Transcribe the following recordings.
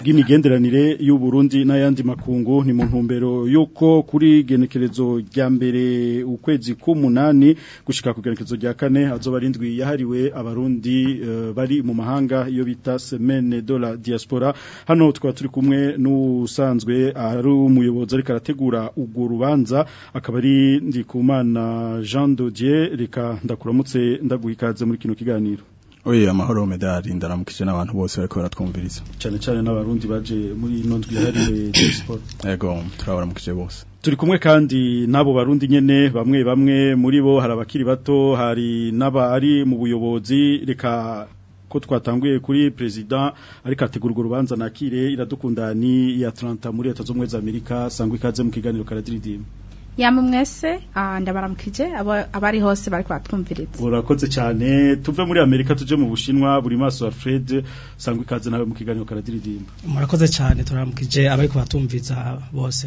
bw'imigenderanire y'u Burundi n'ayandi makungu ni mu ntumbero yuko kuri genekerezo rya mbere ukwezi k'umunani gushika ku genekerezo rya kane azoba arindwi yahariwe abarundi uh, bari mu mahanga iyo bita semaine de la diaspora hano twa turi kumwe n'usanzwe ari umuyobozi ariko arategura urwo rubanza akaba ari ndi kumana Jean Dodier reka ndakuramutse ndaguha muri kino kiganiro oye amahoro medali ndaramukije n'abantu bose bariko baratwumviriza cyane cyane n'abarundi baje muri ino ndwi yahariwe sport yego turabaramukije bose turi kumwe kandi n'abo barundi nyene bamwe bamwe muri bo hari abakiri bato hari n'abari mu buyobozi reka ko twatanguye kuri Perezida ariko ategurwa urubanza nakire iradukundani ya Atlanta muri leta zo za Amerika sangwe ikaze mu kiganiro karadiridimba yamwe mwese ah, ndabaramukije abari hose bari kubatwumviritse urakoze cyane tuve muri amerika tuje mu bushinwa buri maso wa fred usanga ikaze nawe mu kiganiro karadiridimba murakoze cyane turaramukije abari kubatumviza bose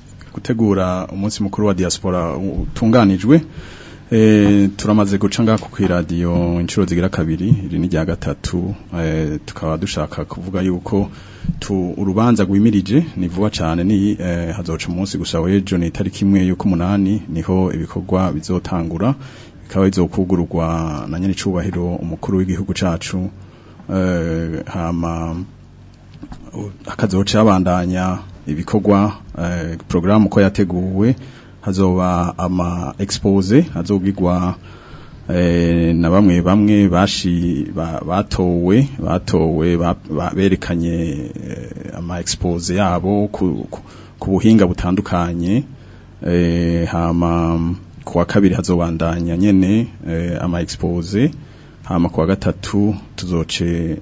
gutegura umunsi mukuru wa diaspora utunganijwe uh, turamaze guca ngaha ku iradiyo inshuro zigira kabiri iri ni rya gatatu tukaba dushaka kuvuga yuko tu urubanza rwimirije ni vuba cyane ni hazoca umunsi gusa w'ejo ni itariki imwe umunani niho ibikorwa bizotangura bikaba bizokugururwa na nyiricubahiro umukuru w'igihugu cyacu akazoca yabandanya ibikorwa porogaramu ko yateguwe hazoba ama expose azogirwa eh, na bamwe bamwe bashi batowe batowe berekanye eh, ama expose yabo ku buhinga butandukanye eh, hama ku kabiri hazobandanya nyene ama expose hama ku gatatu tuzoce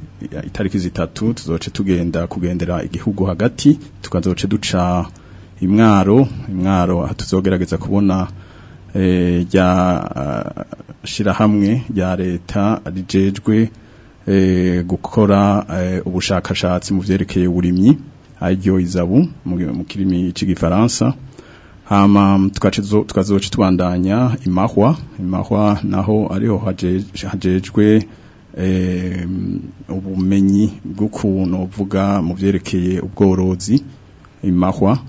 itariki zitatu tuzoce tugenda kugendera igihugu hagati tukazoce duca imwaro imwaro tuzogerageza kubona eh, rya eh, shirahamwe ya leta rijejwe eh, gukora ubushakashatsi mu byerekeye uburimyi aryo izabu mu kirimi cy'igifaransa hama tukazoca tubandanya imahwa imahwa naho ariho hajejwe ubumenyi bw'ukuntu uvuga mu byerekeye ubworozi imahwa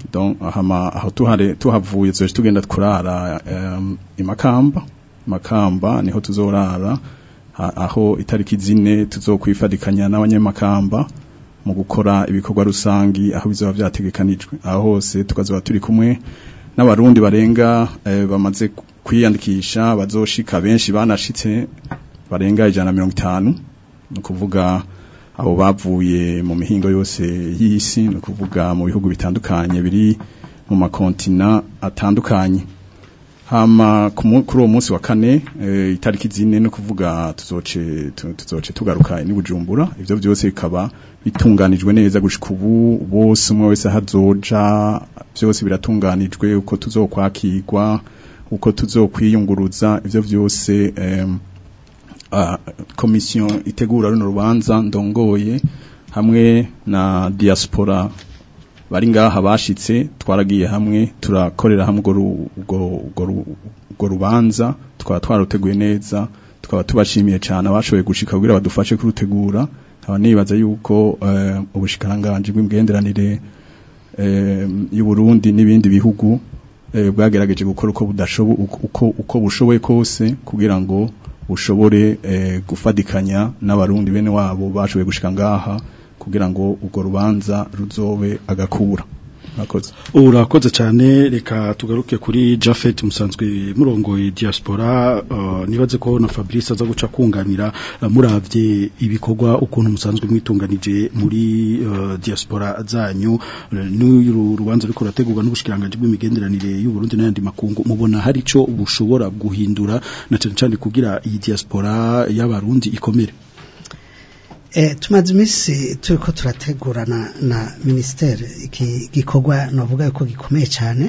aho tuhavuye tuje tugenda kurara um, imakamba makamba niho tuzorara aho itariki zine tuzokwifadikanya n'abanyamakamba mu gukora ibikorwa rusangi aho bizaba byategekanijwe aho hose tukazaba turi kumwe n'abarundi barenga eh, bamaze kwiyandikisha bazoshika benshi banashitse barenga ijana na mirongo itanu ni ukuvuga abo bavuye mu mihingo yose y'isi ni ukuvuga mu bihugu bitandukanye biri mu makontina atandukanye hama kuri uwo munsi wa kane eh, itariki zine no kuvuga tuzoce tugaruka ni bujumbura ivyo byose bikaba bitunganijwe neza gushika ubu bose umwe wese hazoja byose biratunganijwe uko tuzokwakirwa uko tuzokwiyunguruza ibyo byose um, komisiyo itegura runo rubanza ndongoye hamwe na diaspora bari ngaha bashitse twaragiye hamwe turakorera hamwe urwo rubanza tukaba twaruteguye neza tukaba tubashimiye cyane abashoboye gushika kugira badufashe kurutegura nkaba nibaza yuko eh, ubushikiranganji bw'imigenderanire eh, y'u Burundi n'ibindi bihugu eh, bwagerageje gukora uko budashobo uko bushoboye kose kugira ngo ushobore eh, gufadikanya n'abarundi bene wabo bashoboye gushika ngaha kugira ngo urwo rubanza ruzobe agakura ubu urakoze cyane reka tugaruke kuri jafeti musanzwe murongoye diaspora uh, nibaze ko na fabrice aza guca kunganira uh, murabye ibikorwa ukuntu musanzwe mwitunganije muri uh, diaspora zanyu n'uru rubanza ariko rurategurwa n'ubushikiranganji bw'imigenderanire y'uburundi n'ayandi makungu mubona hari icyo bushobora guhindura na cyane kugira iyi diaspora y'abarundi ikomere Eh, tumaze iminsi turi ko turategurana na minisiteri iki gikorwa navuga yuko gikomeye cyane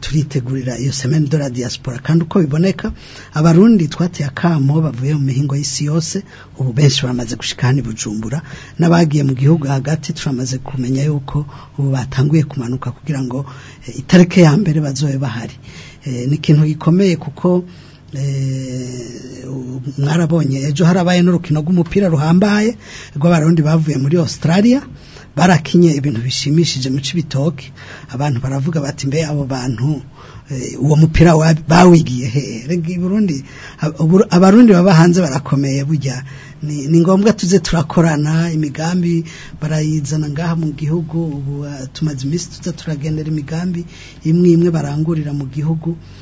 turitegurira iyo semeni de la diaspora kandi uko biboneka abarundi twateye akamo bavuye mu mihingo y'isi yose ubu benshi bamaze gushika hano bujumbura n'abagiye mu gihugu hagati turamaze kumenya yuko ubu batanguye kumanuka kugira ngo eh, itariki ya mbere bazobe bahari eh, ni ikintu gikomeye kuko eh, mwarabonye ejo harabaye n'urukino rw'umupira ruhambaye rw'abarundi bavuye muri Australia barakinye ibintu bishimishije mu cibitoke abantu baravuga bati mbe abo bantu eh, uwo mupira bawigiye hehe rega Burundi abarundi baba hanze barakomeye burya ni ngombwa tuze turakorana imigambi barayizana ngaha mu gihugu uh, tumaze iminsi tuza turagendera imigambi imwe imwe barangurira mu gihugu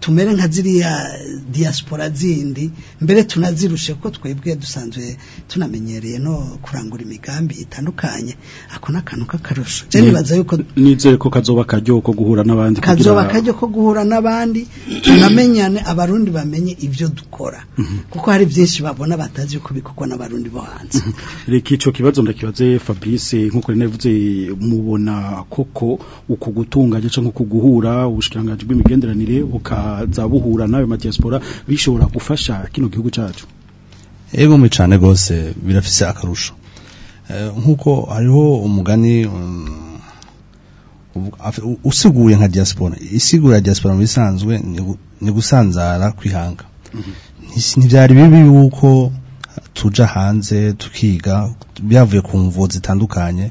tumere nka ziriya diaspora zindi mbere tunazirushe kuko twebwe dusanzwe tunamenyereye no kurangura imigambi itandukanye ako nakantu kakarusho je nibaza yuko nizere ko kazoba kajyo ko guhura nabandi kazoba kajyo ko guhura nabandi tunamenyane abarundi bamenye ibyo dukora mm -hmm. kuko hari byinshi babona batazi yuko bikokwa n'abarundi bo hanze mhm. reka ico kibazo ndakibaze Fabrice nkuko navuze mubona koko uko gutunganya cyangwa kuguhura ubushikiranganje bw'imigenderanire buka bukaza uh, buhura n'ayo madiyasipora bishobora gufasha kino gihugu cyacu ego mu cyane rwose birafise akarusho eh, nk'uko hariho umugani um, usiguye nka diaspora isigura diaspora mu bisanzwe ni gusanzara kwihanga mhm. ntibyari bibi yuko tuja hanze tukiga byavuye ku mvo zitandukanye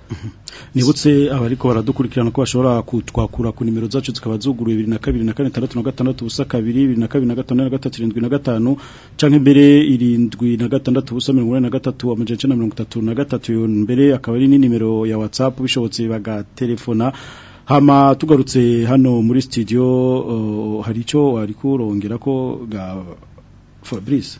nibutse abariko baradukurikirana ko bashobora kutwakura ku nimero zacu zikaba zuguruye 2246 ubusa 2256 canke mbere 76 ubusa 43 amajeje na 33 mbere akaba ari ni nimero ya WhatsApp bishobotse bagatelefona hama tugarutse hano muri studio uh, hari ico ariko urongera ko ga Fabrice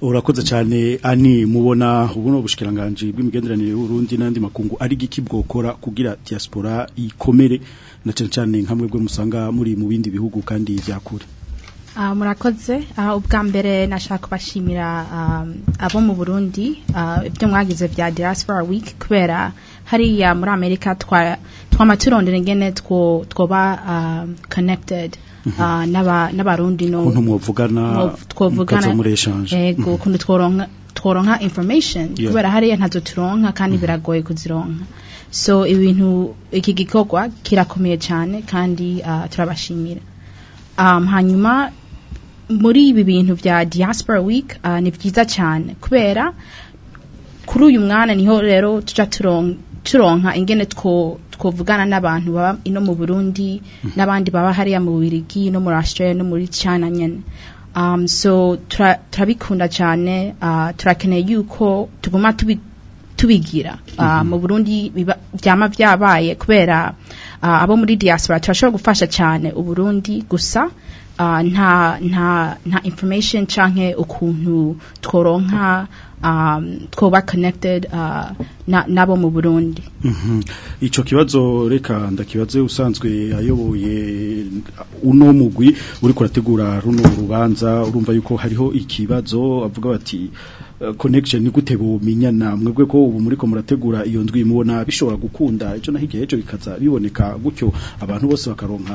urakoze cyane ani mubona ubuno bushikiranganji bw'imigenderanire y'urundi n'andi makungu ari giki kugira diaspora ikomere na cyane cyane nkamwe bwo musanga muri mu bindi bihugu kandi byakure ah, murakoze ah, ubwa mbere nashaka kubashimira ah, abo mu burundi ibyo mwagize bya diaspora week kubera hariya muri amerika twama turondera ingene twoba connected Ah, n'abarundi ukuntu mwavugana twavugana yego ukuntu mm-hmm. tworonka tworonka information kubera hariya ntazo turonka kandi mm-hmm. biragoye kuzironka so ibintu iki gikorwa kirakomeye cyane kandi ah, turabashimira um, hanyuma muri ibi bintu bya diaspora week ah, ni byiza cyane kubera kuri uyu mwana niho rero tujya turonka ingene two twavugana n'abantu baba ino mu burundi mhm. n'abandi baba hariya mu bubirigi no muri australia no muri china nyine um, so turabikunda cyane uh, turakeneye yuko tuguma tubigira uh, mhm. mu burundi byama byabaye kubera uh, abo muri diaspora turashobora gufasha cyane uburundi gusa nta nta nta information canke ukuntu tworonka Um, twaba connected uh, n'abo mu burundi mhm. icyo kibazo reka ndakibaze usanzwe ayoboye uh, uno mugwi uri kurategura runo rubanza urumva yuko hariho ikibazo avuga bati uh, connection ni gute bumenyana mwebwe ko ubu muri ko murategura iyo ndwi mubona bishobora gukunda icyo naho igihe bikaza biboneka gutyo abantu bose bakaronka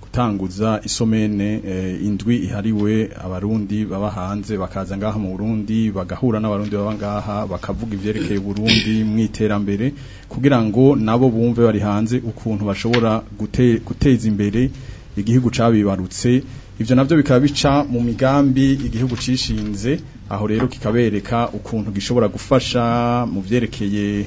gutanguza isomene eh, indwi ihariwe abarundi baba hanze bakaza ngaha mu Burundi bagahura n'abarundi baba ngaha bakavuga ibyerekeye Burundi mwiterambere kugira ngo nabo bumve bari hanze ukuntu bashobora guteza imbere igihugu cabibarutse ivyo navyo bikaba bica mu migambi igihugu cishinze aho rero kikabereka ukuntu gishobora gufasha mu byerekeye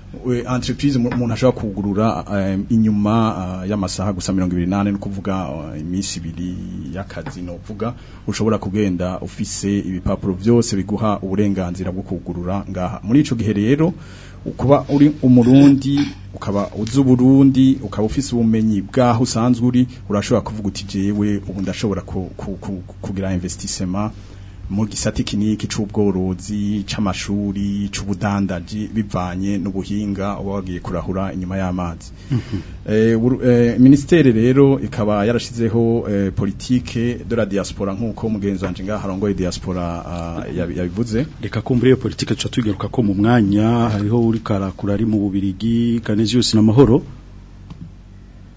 entreprise umuntu ashaka kugurura eh, inyuma eh, y'amasaha gusa mirongo ibiri n'ane ni ukuvuga eh, iminsi ibiri y'akazi ni ukuvuga ushobora kugenda ufise ibipapuro byose biguha uburenganzira bwo kugurura ngaha muri icyo gihe rero kuba uri umurundi ukaba uzi uburundi ukaba ufise ubumenyi bwaho usanzwe uri urashobora kuvuga uti jewe ubu ndashobora kugira investisema mu gisate kiniki c'ubworozi c'amashuri c'ubudandaji bivanye n'ubuhinga uba wagiye kurahura inyuma y'amazi mm-hmm. eh, eh, minisiteri rero ikaba yarashizeho eh, politike de la diaspora nk'uko mugenzi wanje ngaha arongoye diaspora yabivuze reka kumbura iyo politike tuca ko mu mwanya hariho uri karakura ari mu bubirigi kanezi yose n'amahoro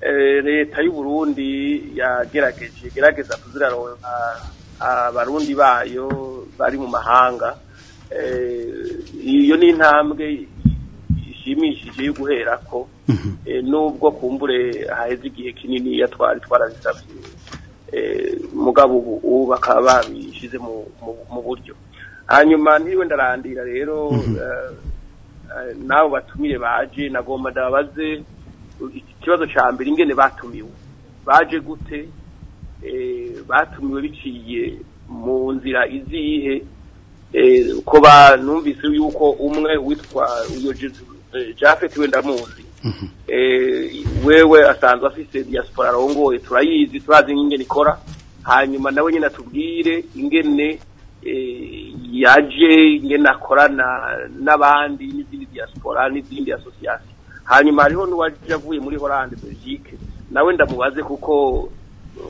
Eh, leta y'uburundi yagerageje igerageza kuziraronka abarundi bayo bari mu mahanga eh, iyo ni intambwe ishimishije yo guhera ko mhm. eh, nubwo kumbure haheze igihe kinini iyo twari mugabo ubu bakaba babishyize mu buryo hanyuma niwe ndarandira rero mhm. n'abo batumire baje nagomba ndababaze ikibazo cya mbere ingene batumiwe baje gute eh, batumiwe biciye mu nzira izihe eh, ko banumvise yuko umwe witwa uyo eh, jafet wenda muzi mhm. wewe asanzwe afite diaspora arongoye turayizi turazi nk'ingene ikora hanyuma nawe nyine atubwire ingene yaje ingene akorana n'abandi n'izindi diaspora n'izindi asosiyasiyo hanyuma hariho n'uwaje avuye muri horande belgique nawe ndamubaze kuko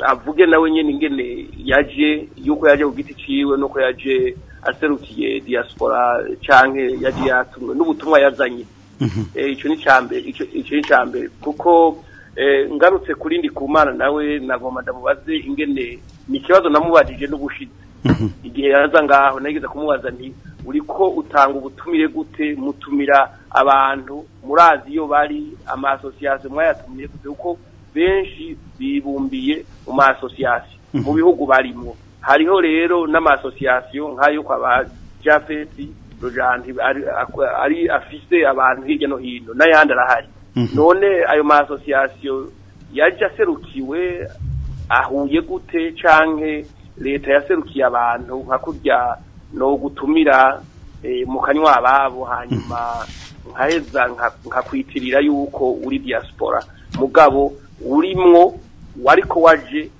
avuge nawe nyine ingene yaje yuko yaje ku giti ciwe nuko yaje aserukiye diaspora canke yaje yatumwe n'ubutumwa yazanye icyo ni cambere ico ni cambere kuko eh, ngarutse kurindi kumana nawe nagomba ndamubaze ingene ni ikibazo namubajije n'ubushitsi igihe yaza ngaho nageze kumubaza nti uriko utanga ubutumire gute mutumira abantu murazi iyo bari amasosiyasiyo mwayatumire gute uko benshi bibumbiye mu masosiyasiyo mhm. mu bihugu barimo hariho rero n'amasosiyasiyo nk'ayo kwa ba jafesi rojanti ari afise abantu hirya no hino n'ayandi arahari mhm. none ayo masosiyasiyo yajya aserukiwe ahuye gute canke leta yaserukiye abantu nka kurya no gutumira eh, mu kanywa babo hanyuma nkaheza nkakwitirira yuko uri diaspora mugabo urimwo wariko waje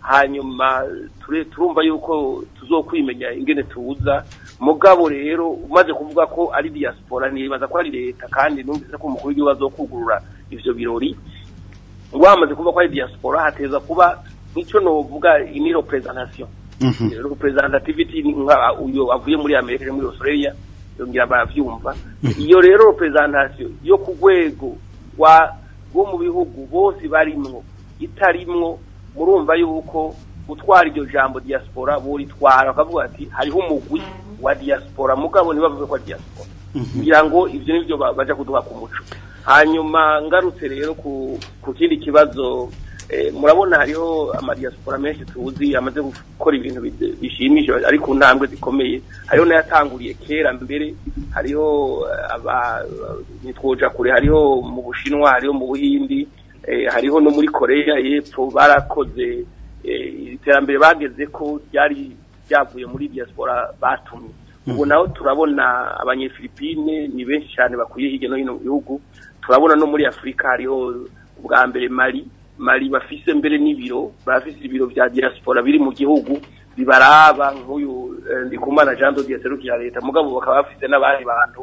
hanyuma turumva yuko tuzokwimenya ingene tuza mugabo rero umaze kuvuga ko ari diaspora nibaza ko ari leta kandi numvise ko umukuru w'igihugu azokugurura ivyo birori wamaze kuvuga ko ari diaspora hateza kuba nicyo novuga ini representation mhm. representativity uyo avuye muri Amerika muri Australia yongera bavyumva mhm. iyo rero representation yo ku rwego rwa mu bihugu bose barimwo itarimwo murumva yuko gutwara iryo jambo diaspora boritwara bakavuga ati hariho umugwi wa diaspora mugabo ni ko kwa diaspora mhm. kugira ngo ibyo nibyo baja kuduha ku muco hanyuma ngarutse rero ku kindi kibazo Eh, murabona hariho amadiyasipora menshi tuzi amaze gukora ibintu bishimije ari ku ntambwe zikomeye hariho n'ayatanguriye kera mbere hariho eh, ntitwoja kure hariho mu bushinwa hariho mu buhindi eh, hariho no muri korea y'epfo barakoze iterambere bageze ko ryari ryavuye muri diaspora batumye hmm. ubu naho turabona abanyefilipine ni benshi cyane bakwiye hirya no hino mu gihugu turabona no muri afurika hariho ubwa mbere mari mari bafise mbere n'ibiro bafise ibiro bya diaspora biri mu gihugu bibaraba nk'uyu eh, ndikumana jean dodier serukira leta mugabo bakaba bafise n'abandi bantu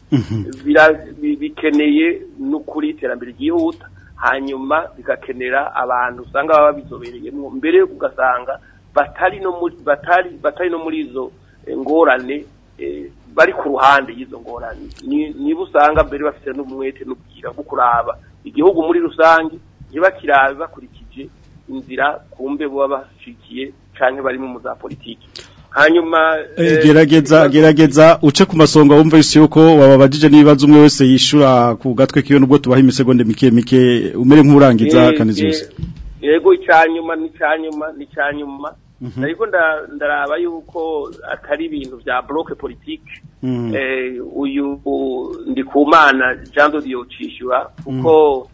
bikeneye no kuri iterambere ryihuta hanyuma bigakenera abantu usanga baba bizobereyemo mbere ugasanga batari no muri izo ngorane bari ku ruhande y'izo ngorane niba usanga mbere bafite n'umwete n'ubwira bwo kuraba igihugu muri rusange ntibakiraza bakurikije inzira kumbe baba bashikiye canke barimo mu za politiki hanyuma eh, eh, gerageza gerageza uce ku masonga wumva wumvise yuko wababajije n'ibibazo umwe wese yishura ku gatwe kiwe nubwo tubaha imisegonde mike mike umere nk'urangiza eh, kanizuse yego icyanyuma n'icyanyuma n'icyanyuma mhm. ariko ndaraba yuko atari ibintu bya bloke politike mhm. uyu ndikumana jean dodiyo cishyura kuko mhm.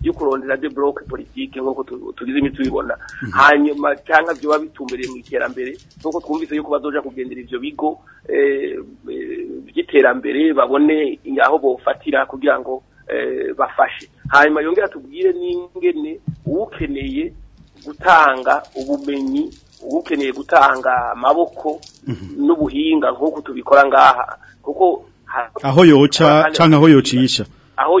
byo kurondera de buroke politike nk'uko tubizemo tubibona hanyuma cyangwa byaba bitumbereye mu iterambere nk'uko twumvise yuko bazoja kugendera ibyo bigo by'iterambere eh, eh, babone aho bofatira kugira ngo eh, bafashe hanyuma yongera tubwire n'ingene uwukeneye gutanga ubumenyi uwukeneye gutanga amaboko mhm. n'ubuhinga nk'uko tubikora ngaha kuko aho yoca cyangwa aho yocisha aho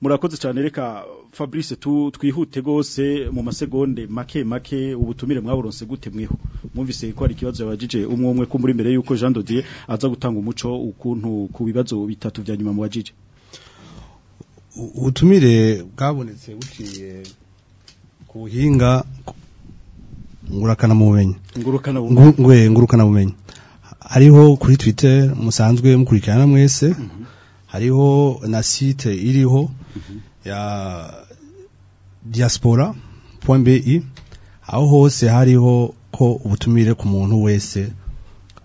murakoze cyane reka Fabrice tu twihute gose mu masegonde make make ubutumire mwaburonse gute mwiho mwumvise ko ari kibazo yabajije umwe umwe ko muri mbere yuko Jean de Dieu aza gutanga umuco ukuntu ku bibazo bitatu bya nyuma mu wajije ubutumire bwabonetse buciye ku buhinga ngurukana bumenyi ngurukana eh, bumenyi hariho kuri twitter musanzwe mukurikirana mwese mm-hmm. hariho na site iriho mm-hmm. ya diaspora bi e. aho hose hariho ko ubutumire ku muntu wese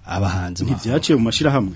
abahanzi ntibyaciye mu mashyirahamwe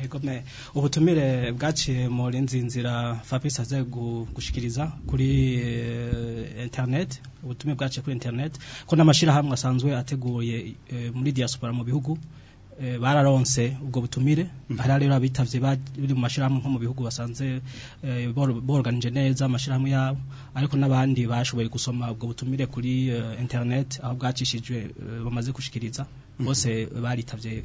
yego me ubutumire bwaciye mu rinzinzira Fabrice azaye gushikiriza kuri eh, internet ubutumire bwaciye kuri internet ko namashira hamwe asanzwe ateguye eh, muri diaspora mu bihugu Eh, bararonse ubwo butumire mhm. hari rero abitavye bari mu mashirahamwe nko mu bihugu basanze eh, borganije neza amashirahamwe yabo ariko n'abandi bashoboye gusoma ubwo butumire kuri eh, internet aho bwacishijwe bamaze gushikiriza mhm. bose baritavye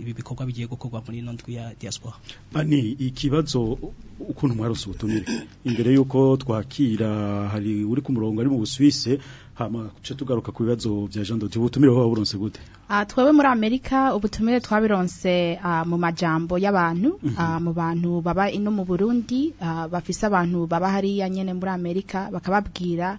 ibi bikorwa bigiye gukorwa muri ino ya diaspora bani ikibazo ukuntu mwaronse ubutumire imbere yuko twakira hari uri ku murongo ari mu Busuwise hama tugaruka ku bibazo bya Jean Dodi ubutumire baba gute Ah, twewe muri amerika ubutumire twabironse ah, mu majambo y'abantu mhm. ah, mu bantu baba ino mu burundi bafise abantu baba hariya nyine muri amerika bakababwira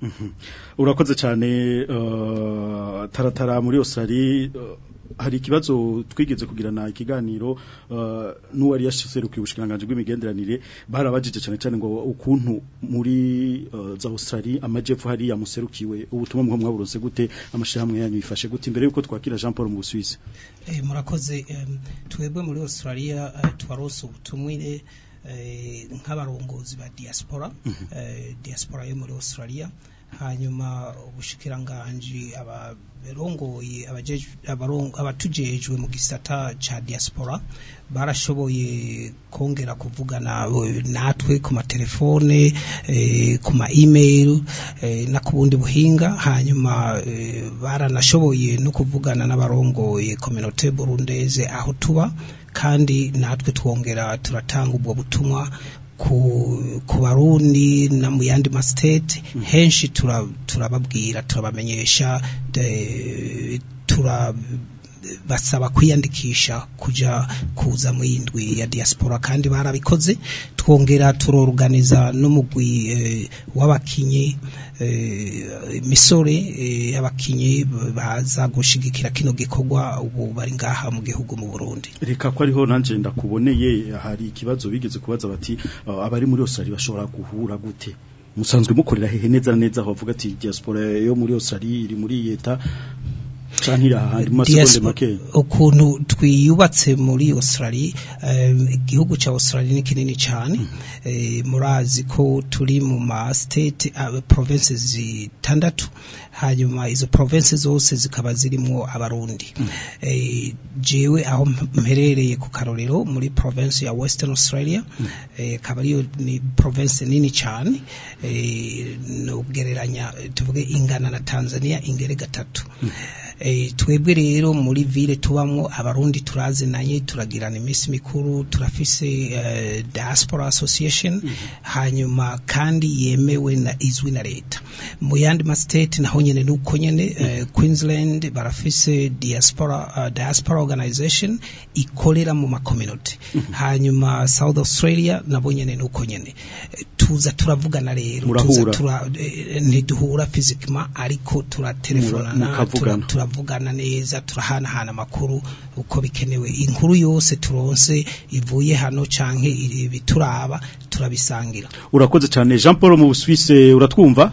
hmm. urakoze cyane uh, taratara muri osari hari ikibazo twigeze kugirana ikiganiro uh, n'uwari yashyizerukiye ubushikiranganji bw'imigenderanire barabajije cyane cyane ngo ukuntu muri uh, za Australia amajyepfo hari yamuserukiwe ubutumwa mwo mwaburose gute amashyirahamwe yanyu yifashe gute imbere yuko twakira Jean Paul mu Busuwisi eh, murakoze twebwe muri Australia eh, tubarose ubutumwire eh, nk'abarongozi ba diaspora mhm. diaspora yo muri Australia hanyuma ubushikiranganji abarongoye abatujejwe mu gisata ca diaspora barashoboye kongera kuvugana eh, natwe ku matelefone e, eh, ku ma email eh, na ku bundi buhinga hanyuma baranashoboye no kuvugana n'abarongoye communauté burundeze aho tuba kandi natwe twongera turatanga ubwo butumwa ku barundi na mu yandi masitete hmm. henshi turababwira turabamenyesha tura basaba kwiyandikisha kuja kuza mu yindwi ya diaspora kandi barabikoze twongera turoruganiza n'umugwi eh, w'abakinyi imisore eh, eh, y'abakinyi baza gushigikira kino gikorwa ubu bari ngaha mu gihugu mu Burundi reka ko ariho nanje ndakuboneye hari ikibazo bigeze kubaza bati ah, abari muri Australia bashobora guhura gute musanzwe mukorera hehe neza neza aho bavuga ati diaspora yo muri Australia iri muri yeta Um, ukuntu twiyubatse muri Australia um, igihugu cya Australia ni kinini cyane mm-hmm. eh, murazi ko turi mu ma state uh, provinces zitandatu hanyuma izo provinces zose zikaba zirimo abarundi mm-hmm. eh, jewe aho mperereye ku karorero muri province ya Western Australia akaba mm-hmm. eh, ariyo ni province nini cyane no kugereranya tuvuge ingana na Tanzania ingere gatatu Eh, twebwe rero muri ville tubamo abarundi turazinanye turagirana iminsi mikuru turafise eh, diaspora association mhm. hanyuma kandi yemewe na izwi na leta mu yandi ma state naho nyene nuko nyene mhm. eh, Queensland barafise diaspora diaspora organization ikorera mu makominoti mhm. hanyuma South Australia nabo nyene nuko nyene tuza turavugana rero tuza ntiduhura fizikima ariko turatelefona turavugana neza turahanahana amakuru uko bikenewe inkuru yose turonse ivuye hano canke ibituraba turabisangira urakoze cyane Jean Paul mu Busuwise uratwumva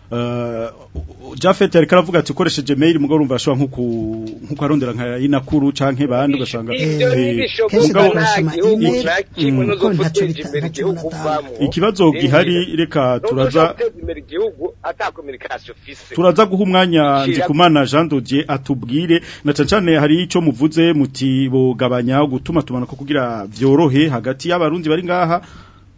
Uh, Jafet ariko aravuga ati ukoresheje mail mugabo urumva ashobora nko nkuko arondera nka inakuru canke bandi ugasanga mm, ikibazo gihari reka turaza turaza guha umwanya ndikumana Jean Dodier atubwire na cancane hari icyo muvuze muti bogabanya gutuma tumana ko kugira byorohe hagati y'abarundi bari ngaha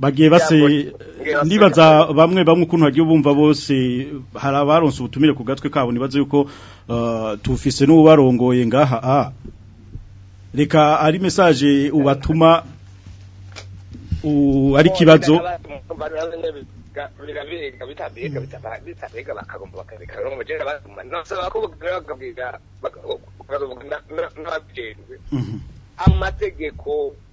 bagiye base nibaza bamwe bamwe ukuntu bagiye bumva bose hari abaronse ubutumire ku gatwe kabo nibaza yuko uh, tufise n'ubu barongoye ngaha ah. reka ari message ubatuma ari kibazo amategeko mm-hmm. mm-hmm.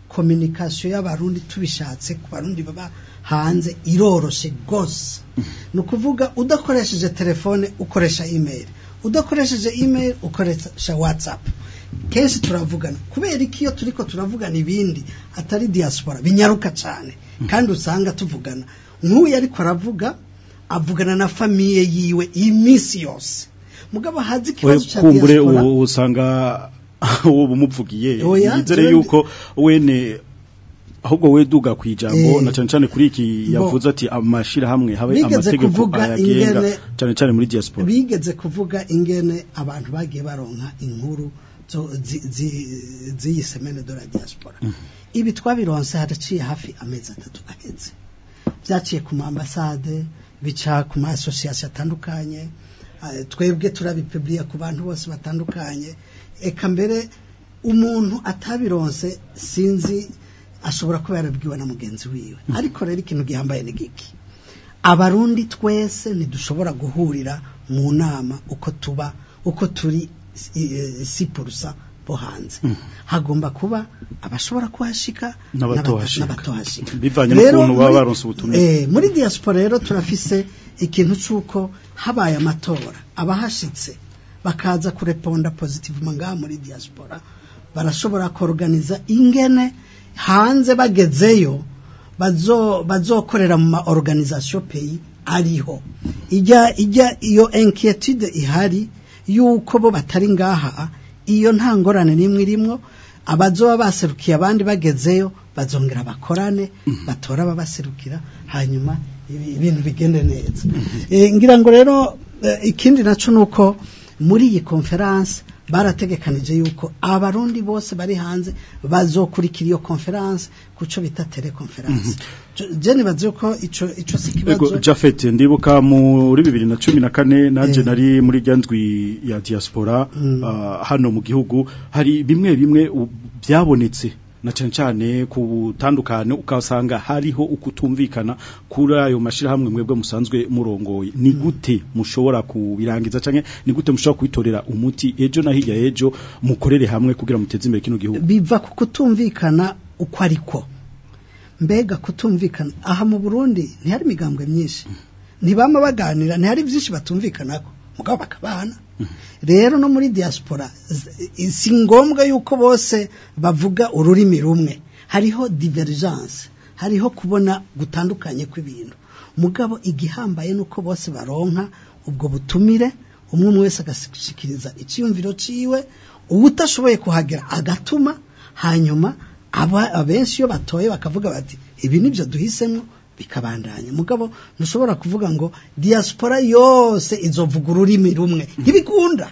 communication y'abarundi tubishatse ku barundi baba hanze iroroshe rwose ni ukuvuga udakoresheje telefone ukoresha imeri udakoresheje imeri ukoresha watsapu kenshi turavugana kubera ko iyo turi ko turavugana ibindi atari diaspora binyaruka cyane kandi usanga tuvugana nk'uyu ariko aravuga avugana na famiye yiwe iyi minsi yose mugabo hazi ikibazo cya diaspora usanga uwo bumuvugiye yizere yuko wene ahubwo duga ku ijambo eh. na cyane cyane kuri iki yavuze ati amashira hamwe habe amategeko ayagenga cyane cyane muri diaspora bigeze kuvuga ingene abantu bagiye baronka inkuru z'iyi semene de la diaspora mm. ibi twabironse haraciye hafi amezi atatu aheze byaciye ku ma ambasade bica ku ma association atandukanye eh, twebwe turabipubliya ku bantu bose batandukanye eka mbere umuntu atabironse sinzi ashobora kuba yarabwiwe na mugenzi wiwe ariko rero ikintu gihambaye ni giki abarundi twese ntidushobora guhurira mu nama uko tuba uko turi e, sipurusa bo hanze mhm. hagomba kuba abashobora kuhashika n'abatohashika rero eh, muri diaspora rero turafise ikintu cy'uko habaye amatora abahashitse bakaza kureponda positivement ngaha muri diaspora barashobora kuroganiza ingene hanze bagezeyo bazokorera mu ma organisation peyi ariho ijya ijya iyo inquiétude ihari yuko bo batari ngaha iyo nta ngorane n'imwe irimwo abazoba baserukiye abandi bagezeyo bazongera bakorane mm-hmm. batora ababaserukira hanyuma ibintu bigende neza eh, ngira ngo rero eh, ikindi nacyo ni uko muri iyi konferanse barategekanije yuko abarundi bose bari hanze bazokurikira iyo conference kuco bita teleconference mhm. je nibaze yuko ico ico sikibazo Jafet ndibuka muri 2014 naje eh. nari muri ryandwi ya diaspora mm. ah, hano mu gihugu hari bimwe bimwe byabonetse na cyane cyane ku butandukane ukasanga hariho ukutumvikana kuri ayo mashyirahamwe mwebwe musanzwe murongoye ni hmm. gute mushobora kubirangiza cyane ni gute mushobora kubitorera umuti ejo na hirya y'ejo mukorere hamwe kugira muteze imbere kino gihugu biva ku kutumvikana uko ariko mbega kutumvikana aha mu burundi ntihari imigambwe myinshi hmm. ntibama baganira ntihari byinshi batumvikana ko mugabo bakabana rero no muri diaspora si ngombwa yuko bose bavuga ururimi rumwe hariho divergence hariho kubona gutandukanye kw'ibintu mugabo igihambaye nuko bose baronka ubwo butumire umwe umwe wese agashikiriza icyiyumviro ciwe uwutashoboye kuhagera agatuma hanyuma abenshi iyo batoye bakavuga bati ibi nibyo duhisemo bikabandanya mugabo nushobora kuvuga ngo diaspora yose izovugura ururimi rumwe ntibikunda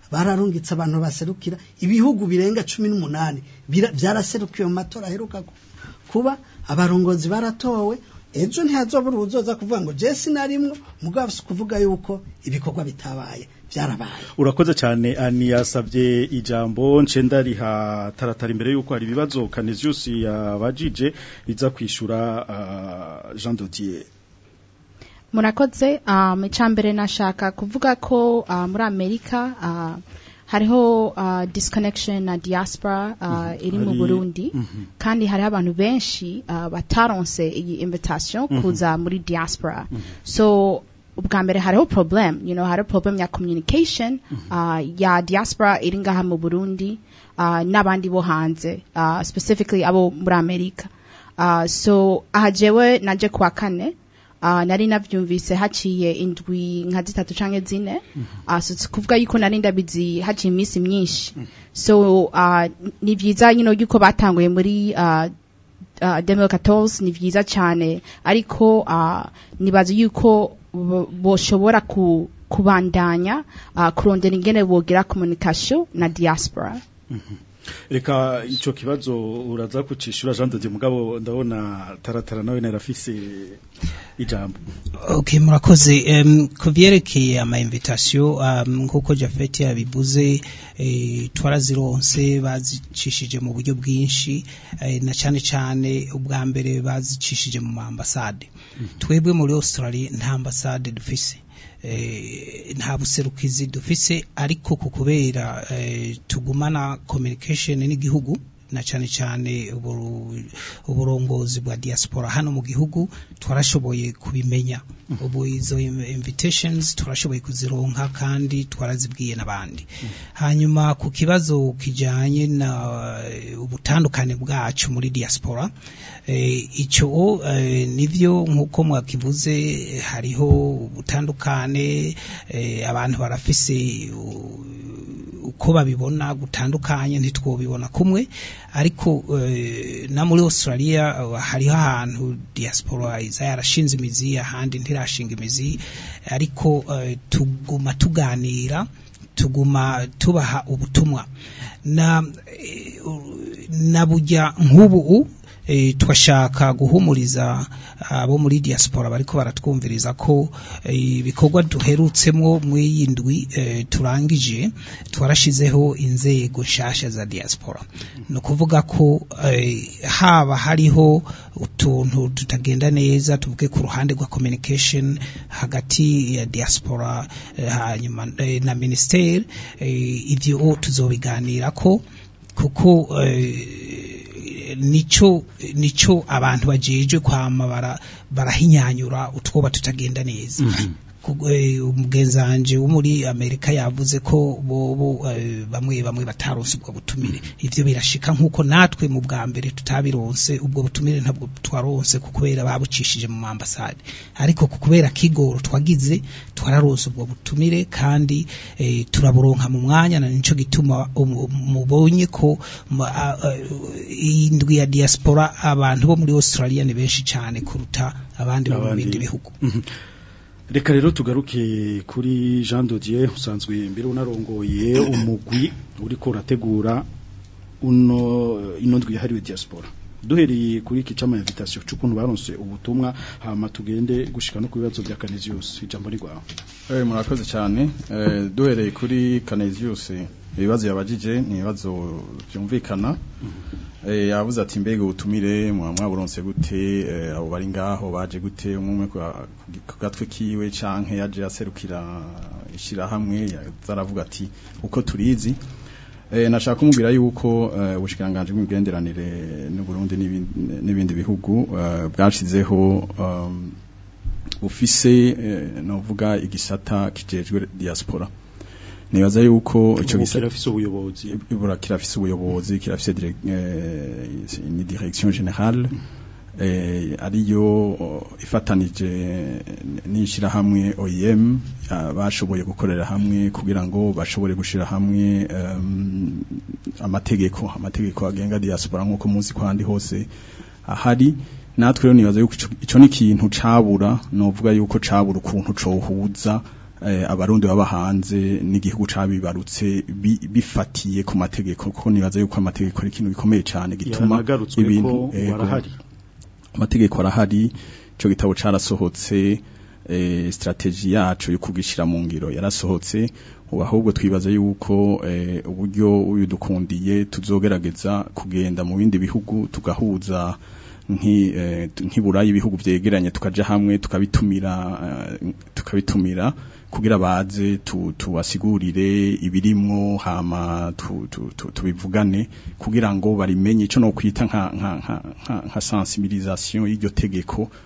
bararungitse abantu baserukira ibihugu birenga cumi n'umunani byaraserukiye mu matora aheruka kuba abarongozi baratowe ejo ntihazobura ubuzoza kuvuga ngo jesi narimwo mugabo si kuvuga yuko ibikorwa bitabaye byarabaye urakoze cyane ani yasabye ijambo ncenda riha taratara imbere yuko hari ibibazo Canisius yabajije biza kwishura uh, Jean Dodier murakoze um, ah, icambere nashaka kuvuga ko uh, muri Amerika uh, hariho uh, disconnection na diaspora uh, iri mu Burundi mm -hmm. kandi hari abantu benshi uh, bataronse iyi invitation mhm. kuza mm -hmm. muri diaspora mm -hmm. so ubwa mbere hariho problem you know hariho problem ya communication mm-hmm. uh, ya diaspora iri ngaha mu Burundi uh, n'abandi bo hanze uh, specifically abo muri Amerika uh, so aha jewe naje kwa kane uh, nari nabyumvise haciye indwi nka zitatu canke zine mm-hmm. uh, so kuvuga yuko nari ndabizi haciye iminsi myinshi mm-hmm. so uh, ni byiza you know yuko batanguye muri uh, uh, Democrats ni byiza cyane ariko uh, nibaza yuko boshobora ku kubandanya uh, kurondera ingene bogira communication na diaspora mm-hmm. reka icyo kibazo uraza kucishura jean de mugabo ndabona taratara nawe narafise ijambo okay murakoze um, kubyerekeye ama invitation um, nkuko Jafet yabivuze e, twarazironse bazicishije mu buryo bwinshi e, na cyane cyane ubwa mbere bazicishije mu ambasade mm -hmm. twebwe muri Australia nta ambasade dufise Eh, nta buserukizi dufise ariko kukubera eh, tugumana communication n'igihugu na cyane cyane uburongozi bwa diaspora hano mu gihugu twarashoboye kubimenya mm-hmm. ubu izo invitations turashoboye kuzironka kandi twarazibwiye n'abandi mm-hmm. hanyuma ku kibazo kijyanye na uh, ubutandukane bwacu muri diaspora eh, icyo eh, nibyo nk'uko mwakivuze hariho ubutandukane eh, abantu barafise uko babibona gutandukanye ntitwobibona kumwe ariko eh, na muri Australia hariho ahantu diaspora iza yarashinze imizi ahandi ntirashinga imizi ariko eh, tuguma tuganira tuguma tubaha ubutumwa na eh, na bujya nk'ubu Eh, twashaka guhumuriza abo ah, muri diaspora bariko baratwumviriza ko eh, ibikorwa duherutsemo mw'iyi ndwi eh, turangije twarashizeho inzego nshasha za diaspora ni ukuvuga ko haba hariho utuntu tutagenda neza tuvuge ku ruhande rwa communication hagati ya diaspora hanyuma na minisiteri ibyo tuzobiganira ko kuko nico nico abantu bajeje kwama barahinyanyura utwoba tutagenda neza mhm. Eh, Umugenzanje wo muri amerika yavuze ko bo eh, bamwe bamwe bataronse ubwo butumire ibyo birashika nk'uko natwe mu bwa mbere tutabironse ubwo butumire ntabwo twaronse kubera babucishije mu mambasade ariko kubera kigoro twagize twararonse ubwo butumire kandi eh, turaburonka mu mwanya na nico gituma um, mubonye ko indwi ya diaspora abantu bo muri Australia ni benshi cyane kuruta abandi bo mu bindi bihugu mhm. reka rero tugaruke kuri jean dodier usanzwe imbere unarongoye umugwi uriko urategura uno ino ndwi yahariwe diaspora duhereye kuri iki cyama ya vitasiyo cy'ukuntu baronse ubutumwa hama tugende gushika no ku bibazo bya Canesius ijambo ni rwawe eh murakoze cyane eh duhereye kuri Canesius ibibazo yabajije ni ibibazo byumvikana mhm. eh yavuze ati mbega ubutumire mwamwa buronse gute eh, abo bari ngaho baje gute umwe ku gatwe kiwe canke yaje aserukira ishira hamwe zaravuga ati uko turizi Eh, nashaka kumubwira yuko eh, ubushikiranganje bw'imigenderanire n'u Burundi n'ibindi bihugu eh, bwashyizeho ufise um, novuga igisata kijejwe diaspora nibaza yuko icyo gisata kirafise ubuyobozi ibura kirafise ubuyobozi kirafise ni direction générale Eh, ariyo ifatanije n'ishyirahamwe OIM e bashoboye gukorera hamwe kugira ngo bashobore gushyira hamwe amategeko amategeko agenga diaspora nk'uko munsi kwandi hose ahari natwe rero nibaza yuko icyo ni ikintu cyabura novuga yuko cabura ukuntu cyohuza eh, abarundi baba hanze n'igihugu cyabibarutse bifatiye ku mategeko kuko nibaza yuko amategeko ari ikintu gikomeye cyane gituma ibintu eh, barahari amategeko arahari cyo gitabo cyarasohotse e, sitarateji yacu yo mu ngiro yarasohotse ubu ahubwo twibaza yuko e, uburyo dukundiye tuzogerageza kugenda mu bindi bihugu tugahuza nk'iburayi e, ibihugu byegeranye tukajya hamwe tukabitumira tukabitumira kugira baze tubasigurire ibirimo hama tubivugane kugira ngo barimenye icyo no kwita nka sensibilisation y'iryo tegeko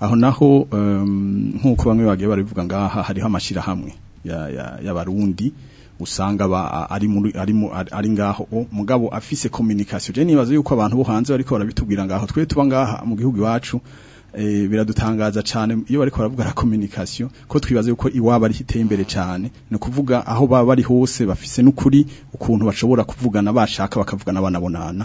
aho naho um, nk'uko bamwe bagiye barivuga ngaha hariho amashirahamwe y'abarundi usanga ari ari ngaho mugabo afise communication je nibaza yuko abantu bo hanze bariko barabitubwira ngaho twe tuba ngaha mu gihugu iwacu Eh, biradutangaza cyane iyo bari baravuga communication ko twibaze uko iwaba ari hiteye imbere cyane ni kuvuga aho baba bari hose bafise n'ukuri ukuntu bashobora kuvugana bashaka bakavugana abana banabonana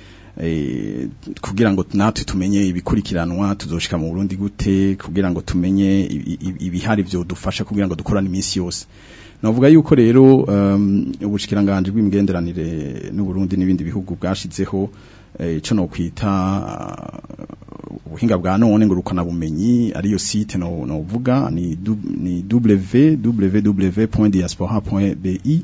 kugira ngo natwe tumenye ibikurikiranwa tuzoshika mu Burundi gute kugira ngo tumenye ibihari byo dufasha kugira ngo dukorane iminsi yose navuga yuko rero um, ubushikiranganje bw'imigenderanire n'u Burundi n'ibindi bihugu bwashizeho eh, ico no kwita uh, ubuhinga bwa none ngurukana bumenyi ariyo site no novuga ni ni www.diaspora.bi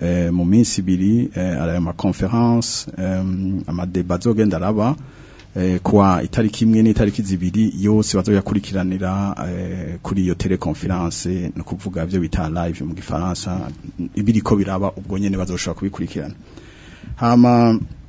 eh, mu minsi ibiri aya ma conference amadeba zogenda araba Eh, kuwa itariki imwe n'itariki zibiri yose bazoyakurikiranira eh, kuri iyo teleconference no kuvuga byo bita live mu gifaransa ibiriko biraba ubwo nyene bazoshobora kubikurikirana hama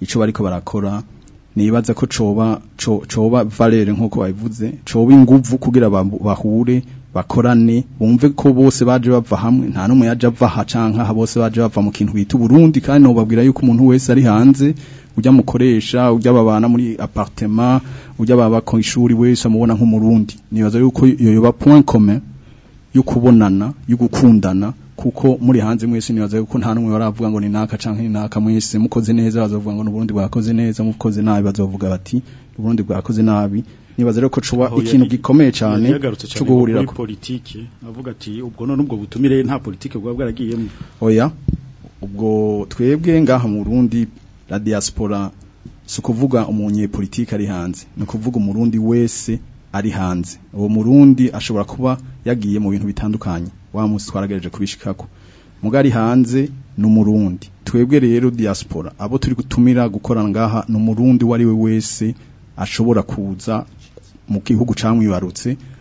icyo bariko barakora nibaza ko coba coba valere nkuko bavuze coba inguvu kugira bahure bakorane bumve ko bose baje bava hamwe nta numwe yaje ava ha canka ha bose baje bava mu kintu bita Burundi kandi no babwira yuko umuntu wese ari hanze ujya mukoresha ujya babana muri appartement ujya baba ku ishuri wese amubona nk'umurundi nibaza yuko yoba point commun yo kubonana yo gukundana kuko muri hanze mwese nibaza yuko nta numwe baravuga ngo ni naka canke ni naka mwese mukoze neza bazovuga ngo n'uburundi bwakoze neza mukoze nabi bazovuga bati uburundi bwakoze nabi Nibaze rero ko cuba ikintu gikomeye cyane cyo guhurira kuri politike avuga ati ubwo none ubwo butumire nta politike bwa bwaragiyemo oya ubwo twebwe ngaha mu Burundi la diaspora sukuvuga umunye politike ari hanze ni kuvuga umurundi wese ari hanze uwo murundi ashobora kuba yagiye mu bintu bitandukanye wa munsi twaragereje kubishikako mugari hanze n'umurundi twebwe rero diaspora abo turi gutumira gukora ngaha n'umurundi wari we wese ashobora kuza mu gihugu camwibarutse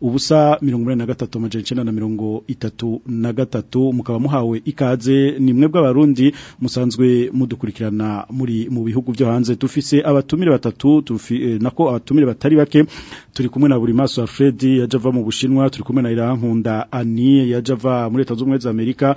ubusa mirongo na gatatu amajana na mirongo itatu na gatatu mukaba muhawe ikaze ni mwe bw'abarundi musanzwe mudukurikirana muri mu bihugu byo hanze dufise abatumire batatu eh, nako abatumire batari bake turi kumwe na buri maso Alfred yajava mu Bushinwa turi kumwe na Irankunda Annie yaje ava muri Leta z'Ubumwe z'Amerika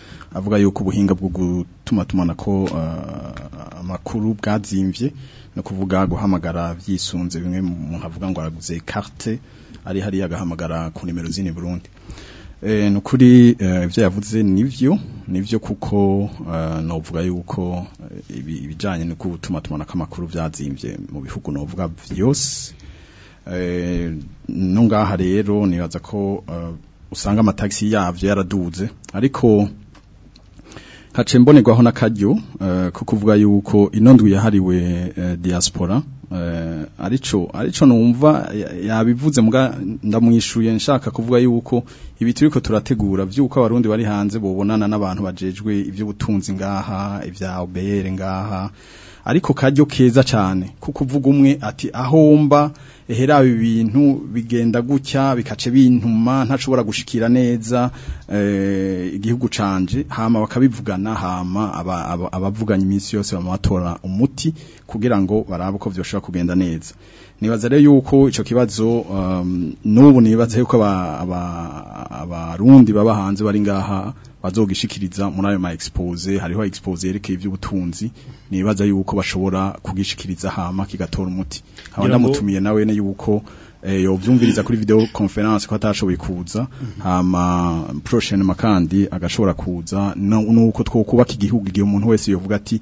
avuga yuko ubuhinga bwo gutuma tumana ko ah, amakuru bwadzimbye no kuvuga guhamagara byisunze bimwe mu havuga ngo araguze karite ari hari agahamagara ku nimero z'ini Burundi eh, ni ukuri eh, ibyo yavuze ni vyo kuko eh, novuga yuko ibijanye no gutuma tumanako amakuru byazimbye mu bihugu novuga byose no ngaha rero nibaza ko usanga amatagisi yavyo yaraduze ariko haciye mbonerwaho n'akaryo eh, ko kuvuga yuko inondwi yahariwe eh, diaspora eh, aricyo aricyo numva yabivuze ndamwishuye nshaka kuvuga yuko ibi turi ko turategura by'uko warundi bari hanze bobonana n'abantu bajejwe iby'ubutunzi ngaha ibya obeyeri ngaha ariko karyo keza cyane kuko uvuga umwe ati ahomba ehera ibintu bigenda gutya bikace bintuma ntashobora gushikira neza eh, igihugu canje hama bakabivugana hama abavuganye iminsi yose bamatora umuti kugira ngo barabe ko byoshobora kugenda neza nibaza rero yuko icyo kibazo um, n'ubu nibaza yuko abarundi baba hanze bari ngaha bazogishikiriza muri ayo ma expose hariho expose yerekeye iby'ubutunzi nibaza yuko bashobora kugishikiriza hama kigatora umuti haba ndamutumiye nawe ne yuko yobyumviriza eh, kuri video conference ko atashoboye kuza hama prochaine makandi agashobora kuza nuko twokubaka igihugu igihe umuntu wese yovuga ati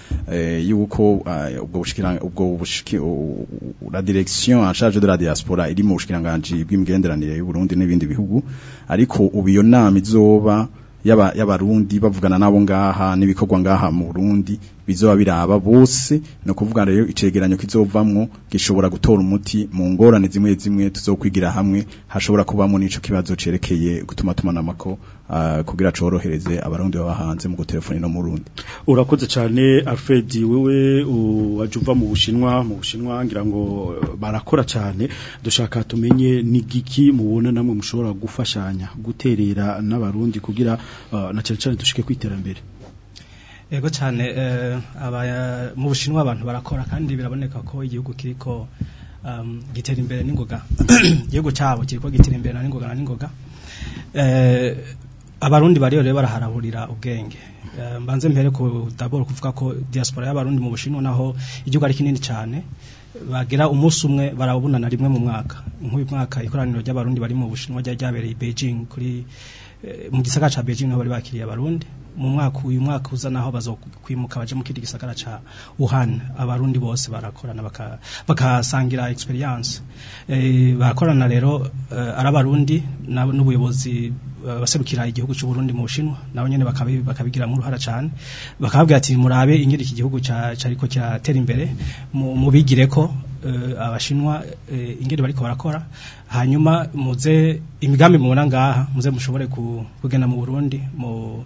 eh, yuko eh, ubwo bushikira ubwo bushiki la direction en charge de la diaspora iri mu bushikiranganje bw'imigenderanire y'u Burundi n'ibindi bihugu ariko ubiyo nama izoba y'abarundi bavugana nabo ngaha n'ibikorwa ngaha mu Burundi bizoba biraba bose no kuvuga rero icegeranyo kizovamwo gishobora gutora umuti mu ngorane zimwe zimwe tuzokwigira hamwe hashobora kubamo nico kibazo cerekeye gutuma tumanamako uh, ah, kugira corohereze abarundi baba hanze mu gutelefone no mu rundi urakoze cyane Alfred wewe wajuva mu Bushinwa mu Bushinwa ngira ngo barakora cyane dushaka tumenye nigiki mubona namwe mushobora gufashanya guterera n'abarundi kugira uh, na cyane cyane dushike kwiterambere ego cyane eh, eh, mu bushinwa abantu barakora kandi biraboneka ko igihugu kiriko um, gitera imbere n'ingoga igihugu cyabo kiriko gitera imbere na n'ingoga na n'ingoga eh, abarundi bariyo rero baraharahurira ubwenge mbanze mbere ku daboro kuvuga ko diaspora y'abarundi mu bushinwa naho igihugu ari kinini cyane bagira umunsi umwe barabunana rimwe mu mwaka nk'uyu mwaka ikoraniro ry'abarundi bari mu bushinwa ryabereye i Beijing kuri Eh, mu gisagara cya Beijing niho bari bakiriye abarundi mu mwaka uyu mwaka uza naho bazokwimuka baje mu kindi gisagara ca Wuhan abarundi bose barakorana bakasangira baka experience e, barakorana rero uh, eh, arabarundi n'ubuyobozi abaserukira uh, igihugu cy'u Burundi mu Bushinwa nabo nyene bakabigira mu ruhara cyane bakababwira ati murabe ingira iki gihugu cyariko kiratera imbere ko Eh, abashinwa eh, ingeri bariko barakora hanyuma muze imigambi mubona ngaha muze mushobore kugenda mu Burundi mu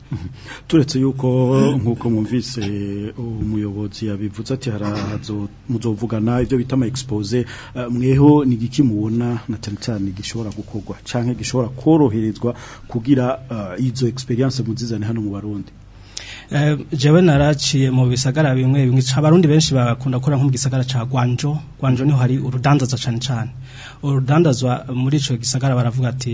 mhm. turetse yuko nkuko mwumvise umuyobozi yabivuze ati harazo muzovugana ibyo bita ma expose eh, mweho ni giki mubona na cyane cyane gishobora gukorwa canke gishobora koroherezwa kugira eh, izo experience muzizane hano mu Barundi Eh, jewe naraciye mu bisagara bimwe bimwe abarundi benshi bakunda gukora nko mu gisagara cya gwanjo gwanjo niho hari urudandaza cyane cyane urudandazwa muri icyo gisagara baravuga ati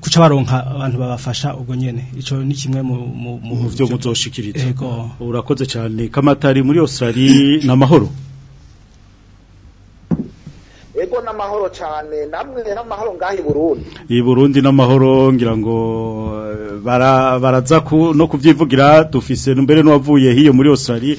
kuca baronka abantu babafasha ubwo nyene ico ni kimwe mu mu byo muzoshikiriza urakoze cyane kamatari muri Australia namahoro ego n'amahoro cyane namwe n'amahoro ngaho i burundi i burundi n'amahoro ngira ngo eh, baraza ku no kubyivugira dufise mbere n'uwavuye hiyo muri osirali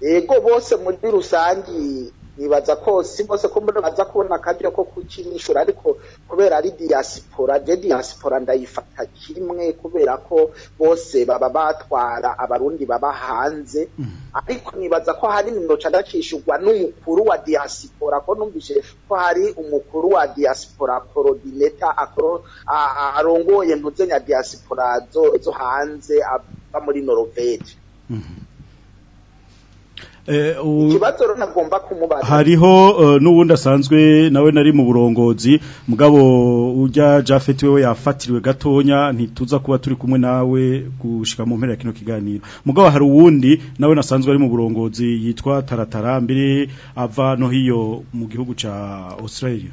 ego bose muri rusange nibaza ko si bose ko baza kubona akaryo ko kukinishura ariko kubera ari diaspora je diaspora ndayifata kimwe kubera ko bose baba batwara abarundi baba hanze hmm. ariko nibaza ko hari minoca ndacishurwa n'umukuru wa diaspora ko numvise ko hari umukuru wa diaspora coordinator akoro arongoye ntuzenya diaspora zo, hanze aba muri Norvege hmm. Eh, ikibazo runagomba kumubaza hariho eh, n'ubundi asanzwe nawe nari mu burongozi mugabo ujya jafeti we yafatiriwe gatonya ntituza kuba turi kumwe nawe gushyira mu mpera ya kino kiganiro mugabo hari uwundi nawe nasanzwe ari mu burongozi yitwa taratara mbere ava no hiyo mu gihugu cya Australia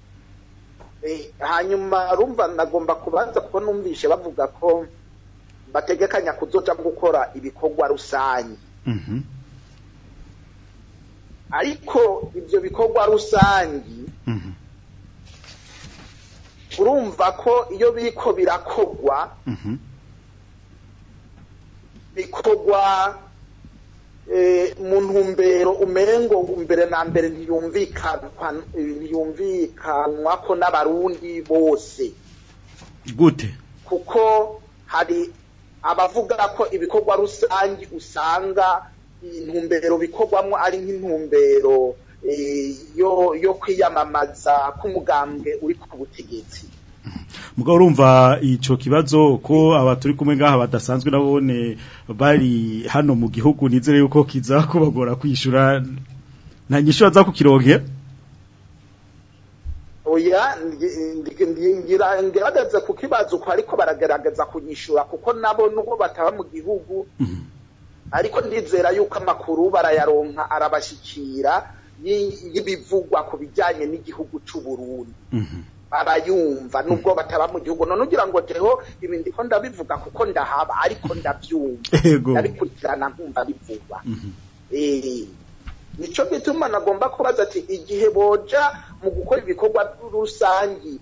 Eh, hanyuma rumva nagomba kubanza kuko numvise bavuga ko bategekanya kuzoca gukora ibikorwa rusange mhm. ariko ibyo bikorwa rusange mhm. urumva ko iyo biriko birakogwa mhm. bikorwa Eh, mu ntumbero umere ngo mbere na mbere ntiyumvikanwa ko n'abarundi bose gute kuko hari abavuga ko ibikorwa rusange usanga intumbero bikorwamo ari nk'intumbero eh, yo kwiyamamaza k'umugambwe uri ku butegetsi mugabo urumva icyo kibazo ko abaturi kumwe ngaha badasanzwe nabone bari hano mu gihugu nizere yuko kiza kubagora kwishyura nta nyishyu baza kukironke oya ngerageza kukibaza uko ariko baragaragaza kunyishyura kuko nabo nubwo bataba mu gihugu mm-hmm. ariko ndizera yuko amakuru barayaronka arabashyikira y'ibivugwa ku bijyanye n'igihugu cy'uburundi mm-hmm. barayumva nubwo bataba mu gihugu none ugira ngo jeho ibi ndiko ndabivuga kuko ndahaba ariko ndabyumva ndabikurikirana nkumva bivuga mhm. eh gituma nagomba kubaza ati igihe boja mu gukora ibikorwa rusange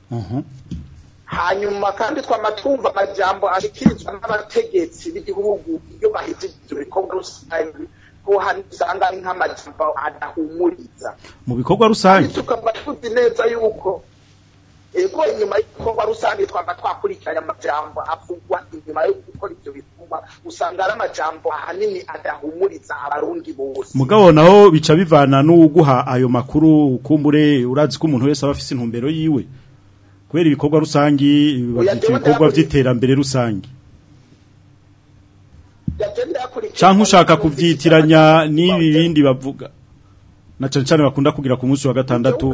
mm-hmm. hanyuma kandi twamatumva amajambo ashikirizwa n'abategetsi b'igihugu iyo bahejeje ivyo rusange ko hano usanga ari nk'amajambo adahumuriza mu bikorwa rusange tukaba tuzi neza yuko ego inyuma y'ibikorwa rusange twaba twakurikiranye amajambo avugwa inyuma yo gukora ibyo bikorwa usanga ari amajambo ahanini adahumuriza abarundi bose mugabo naho bica bivana n'uguha ayo makuru ukumbure urazi ko umuntu wese aba afite intumbero yiwe kubera ibikorwa rusange babyita ibikorwa by'iterambere rusange cyangwa ushaka kubyitiranya n'ibi bindi bavuga na cyane cyane bakunda kugira ku munsi wa gatandatu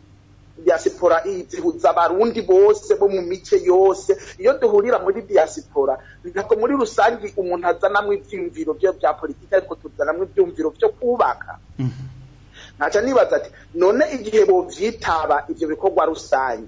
diaspora izihuza abarundi bose bo mu mice yose iyo duhurira muri diaspora ntabwo muri rusange umuntu azanamwo ibyumviro byo bya politiki ariko tuzanamo ibyumviro byo kubaka mhm. ntaca nibaza ati none igihe bovyitaba ivyo bikorwa rusange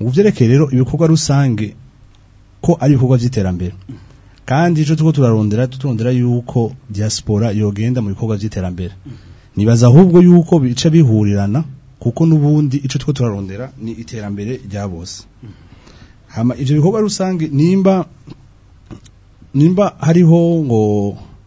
mu byerekeye rero ibikorwa rusange ko ari ibikorwa by'iterambere mhm. kandi ico tuko turarondera tutondera yuko diaspora yogenda mu bikorwa by'iterambere nibaza ahubwo yuko bica bihurirana kuko nubundi ico tuko turarondera ni iterambere rya bose hama ivyo bikorwa rusange nimba nimba hariho ngo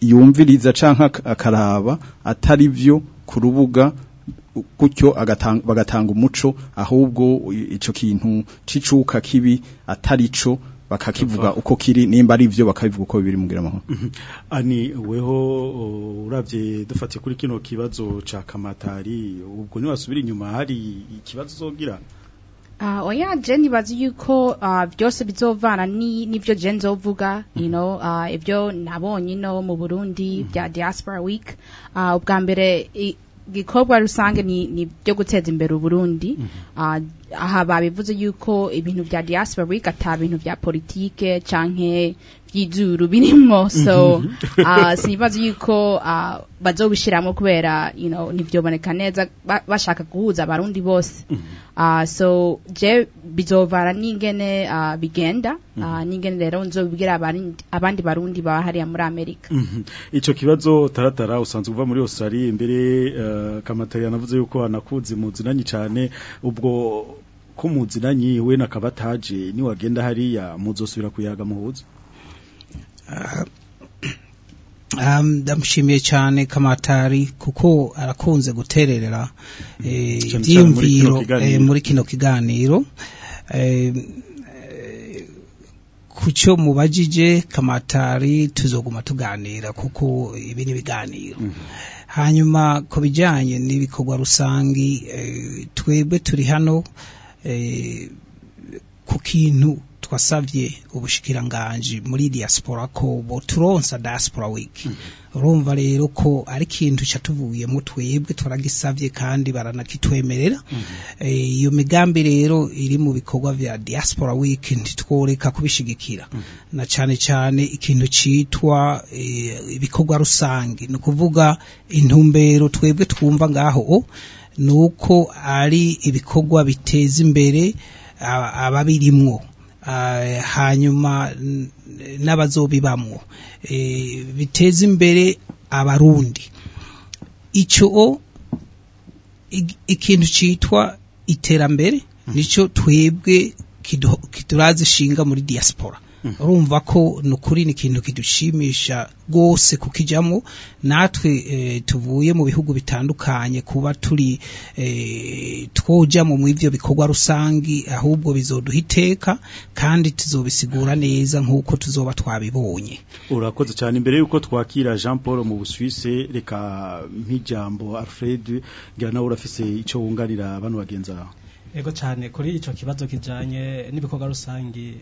yumviriza canka akaraba atari byo ku rubuga gutyo bagatanga umuco ahubwo icyo kintu cy'icuka kibi atari cyo bakakivuga uko kiri nimba ari byo bakabivuga uko bibiri mugira amahoro mhm. ani weho urabye dufate kuri kino kibazo cya kamatari ubwo ntiwasubire inyuma hari ikibazo uzobwirana Uh, oya je nibaza yuko uh, byose bizovana n'ibyo je nzovuga you mm-hmm. know uh, ibyo nabonye no mu Burundi mm-hmm. bya diaspora week uh, ubwa mbere gikorwa rusange ni, ni byo guteza imbere uburundi mm -hmm. uh, aha babivuze yuko ibintu bya diaspora week ata bintu bya politike canke byizuru birimo so uh, mm-hmm. ah, sinibaza yuko uh, bazobishiramo kubera you know nivyoboneka neza bashaka guhuza abarundi bose mm-hmm. ah, so je bizovara ningene bigenda uh, ningene rero nzobibwira abandi barundi baba hariya muri Amerika ico kibazo taratara usanzwe uva muri Australia imbere uh, eh, kamateriya navuze yuko anakuzi muzinanyi cyane ubwo ko muzinanye we nakabataje ni wagenda hariya muzosubira kuyaga muhuza ah, ah, ndamushimiye cyane kamatari kuko arakunze gutererera eh, ibyiyumviro eh, muri kino kiganiro eh, kucyo mubajije kamatari tuzoguma tuganira kuko ibi ni biganiro mhm. hanyuma ku bijyanye n'ibikorwa rusange twebwe turi hano Eh, ku kintu twasabye ubushikiranganji muri diaspora ko boturonsa diaspora week mm-hmm. urumva rero ko ari kintu cyatuvuyemo twebwe turagisabye kandi baranakitwemerera mm-hmm. eh, iyo migambi rero iri mu bikorwa bya diaspora week ntitworeka kubishigikira mm-hmm. na cyane cyane ikintu cyitwa eh, ibikorwa rusange ni ukuvuga intumbero twebwe twumva ngaho Nuko ari ibikorwa biteza imbere ababirimwo hanyuma n'abazobibamwo e, biteza imbere abarundi icyo ikintu cyitwa iterambere hmm. nicyo twebwe kiturazi ishinga muri diaspora Mhm. urumva ko nukuri ni ikintu kidushimisha rwose kukijamo natwe eh, tuvuye mu bihugu bitandukanye kuba turi eh, twojya mu ibyo bikorwa rusange ahubwo bizoduha iteka kandi tuzobisigura neza nk'uko tuzoba twabibonye urakoze cyane imbere y'uko twakira jean paul mu busuwise reka nk'ijambo alfred ngira nawe urafise icyo wunganira bano bagenzi Ego cyane kuri icyo kibazo kijyanye n'ibikorwa rusange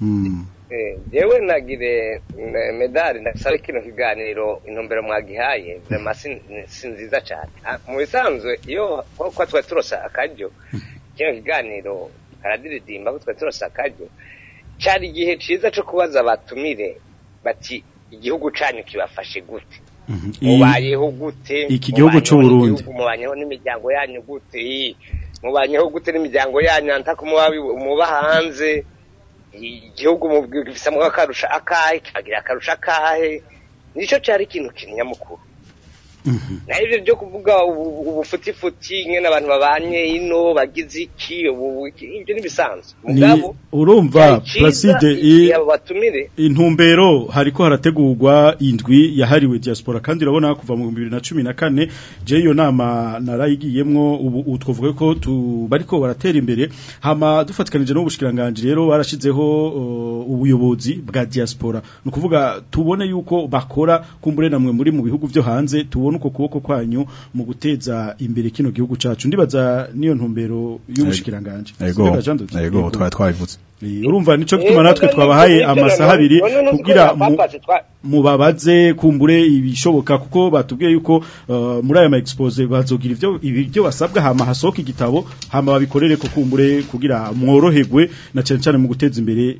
mm. yewe eh, nagire eh, medali nasabike kino kiganiro intumbero mwagihaye rema si nziza cyane mu bisanzwe iyo kuko twari turosa akaryo kino kiganiro karadiridimba kuko twari turosa akaryo cyari igihe cyiza cyo kubaza abatumire bati igihugu cyanyu kibafashe gute mubayeho gute iki gihugu cy'uburundi mubanyeho n'imiryango yanyu gute mubanyeho gute n'imiryango yanyu ntako muba hanze igihugu mu bwisamwo akarusha akahe cyagira akarusha akahe nicyo cyari ikintu kinyamukuru naho ibyo byo kuvuga ubufutifuti nyine abantu babanye ino bagize iki ibyo ni urumva placide intumbero hariko harategurwa indwi yahariwe diaspora kandi urabona kuva mu bibiri na cumi na kane je iyo nama narayigiyemwo ubu twavuga ko bariko baratera imbere hama dufatikanije n'ubushikiranganji rero barashizeho oh, ubuyobozi bwa diaspora ni ukuvuga tubone yuko bakora kumbure namwe muri mu bihugu byo hanze tubone n'uko kuboko kwanyu mu guteza imbere kino gihugu cacu ndibaza niyo ntumbero y'ubushikiranganje yego twari urumva nico gituma natwe twabahaye amasaha abiri kugira mubabaze kumbure ibishoboka kuko batubwiye yuko muri aya ma expose bazogira ibyo ibyo basabwa hama hasoka igitabo hama babikorere kumbure kugira mworoherwe na cyane cyane mu guteza imbere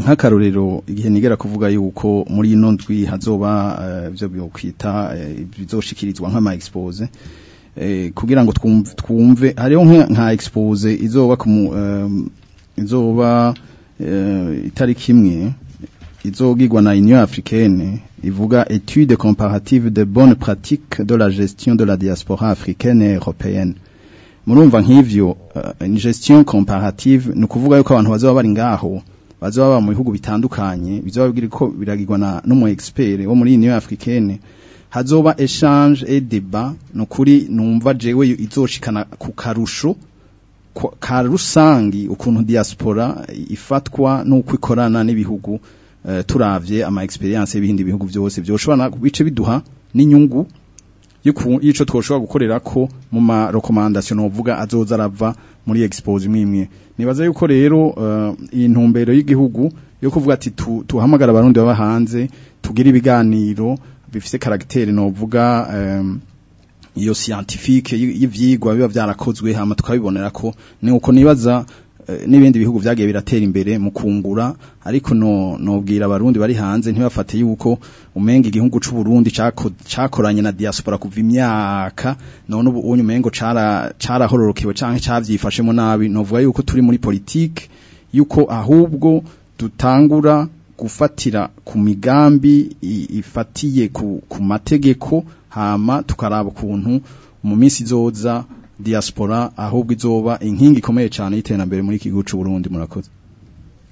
nk'akarorero igihe nigera kuvuga yuko muri ino ndwi hazoba eh, ibyo byokwita eh, bizoshikirizwa nk'ama expose eh, kugira ngo twumve hariho nka expose izoba itariki imwe izogirwa na Union africaine ivuga étude comparative de bonnes pratiques de la gestion de la diaspora africaine et européenne murumva nk'ivyo uh, gestion comparative ni ukuvuga yuko abantu bazaba bari ngaho bazaba baba mu bihugu bitandukanye bizababwira ko biragigwa na n'umu expert wo muri Union africaine hazoba échange et débat nukuri numva jewe izoshikana ku karusho ka rusangi ukuntu diaspora ifatwa n'uko ikorana n'ibihugu Eh, turavye ama experience y'ibindi bihugu byose byoshobora bice biduha n'inyungu y'ico twoshobora gukorera ko mu ma recommendation uvuga azoza arava muri expose imwe nibaza yuko rero eh, iyi uh, ntumbero y'igihugu yo kuvuga ati tuhamagara tu abarundi baba hanze tugira ibiganiro bifise caractère no vuga um, eh, iyo scientifique y'ivyigwa biba byarakozwe hama tukabibonera ko ni uko nibaza n'ibindi bihugu byagiye biratera imbere mu kungura ariko nobwira abarundi bari hanze ntibafate yuko umenga igihugu cy'u Burundi cyakoranye na diaspora kuva imyaka none ubu unyu umengo carahororokewe canke cavyifashemo nabi novuga yuko turi muri politique yuko ahubwo dutangura gufatira ku migambi ifatiye ku mategeko hama tukaraba ukuntu mu minsi izoza diaspora ahubwo izoba inkingi ikomeye cyane y'iterambere muri iki gihugu Burundi murakoze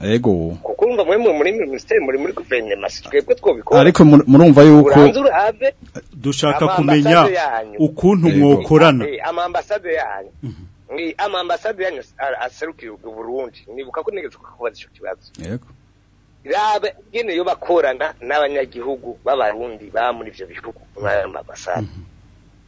Ego. Kuko urumva mwe muri ministeri muri muri guverinoma si twebwe twobikora. Ariko murumva yuko dushaka kumenya ukuntu mwokorana. Amambasade yanyu. Ni amambasade yanyu aserukiye Burundi. Nibuka ko nigeze kubaza ico kibazo. Yego. Rabe gene yo bakorana n'abanyagihugu b'abarundi ba muri ivyo bihugu n'amambasade.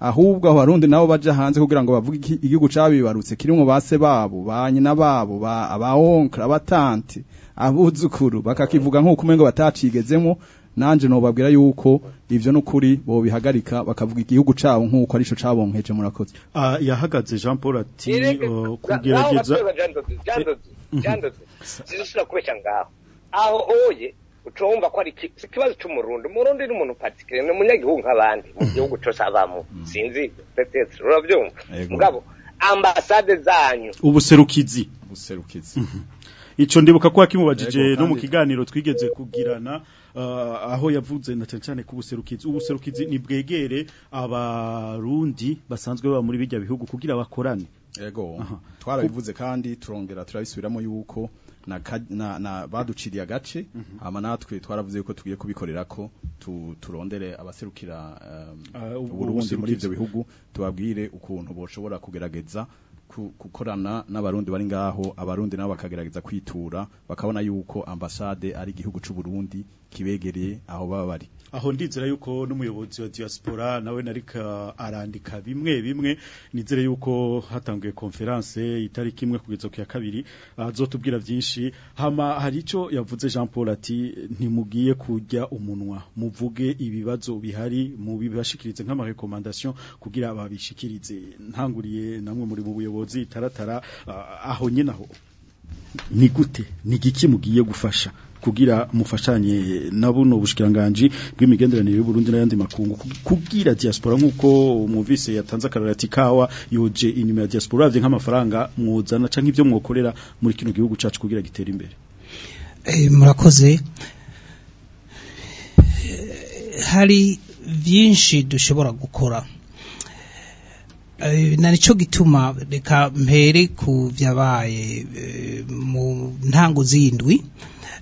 ahubwo abarundi nabo baje hanze kugira ngo bavuge igihugu cabibarutse kirimo base babo banyina babo ba abaonkra abatanti abuzukuru bakakivuga nkuko umengo batacigezemo nanje nobabwira yuko ivyo nukuri bo bihagarika bakavuga igihugu cabo nkuko arico cabonkeje murakoze ah yahagaze Jean Paul ati kugerageza jandoze zishira kubesha ngaho aho oye ucumva ko ari ikibazo cy'umurundi umurundi ni umuntu patikire ni umunyagihugu nk'abandi mu gihugu cose abamo sinzi petetre urabyumva mugabo ambasade zanyu ubuserukizi ubuserukizi ico ndibuka ko yakimubajije no mu kiganiro twigeze kugirana uh, aho yavuze na cyane cyane ku buserukizi ubuserukizi ni bwegere abarundi basanzwe baba muri bijya bihugu kugira bakorane yego twarabivuze kandi turongera turabisubiramo yuko na, na, na baduciriye agace mm -hmm. ama natwe twaravuze yuko tugiye kubikorera ko tu, turondere abaserukira um, uh, uburundi muri ibyo bihugu tubabwire ukuntu boshobora kugerageza gukorana n'abarundi bari ngaho abarundi nabo bakagerageza kwitura bakabona yuko ambasade ari igihugu cy'u Burundi kibegereye aho baba aho ndizera yuko n'umuyobozi wa diaspora nawe narika arandika bimwe bimwe nizere yuko hatanguye conference itariki imwe kugeza ku ya kabiri azotubwira ah, byinshi hama hari ico yavuze Jean Paul ati ntimugiye kujya umunwa muvuge ibibazo bihari mu bibashikirize nk'ama recommandation kugira babishikirize ntanguriye namwe muri buyobozi taratara ah, aho nyinaho ni gute ni giki mugiye gufasha kugira mufashanye na buno bushikiranganje bw'imigenderanire y'u Burundi n'ayandi makungu kugira diaspora nkuko umuvise yatanze akararati kawa yoje inyuma ya diaspora avye nk'amafaranga mwuzana canke ivyo mwokorera muri kino gihugu cacu kugira gitera imbere eh, murakoze hari byinshi dushobora gukora eh, na nicyo gituma reka mpere ku byabaye eh, mu ntango z'indwi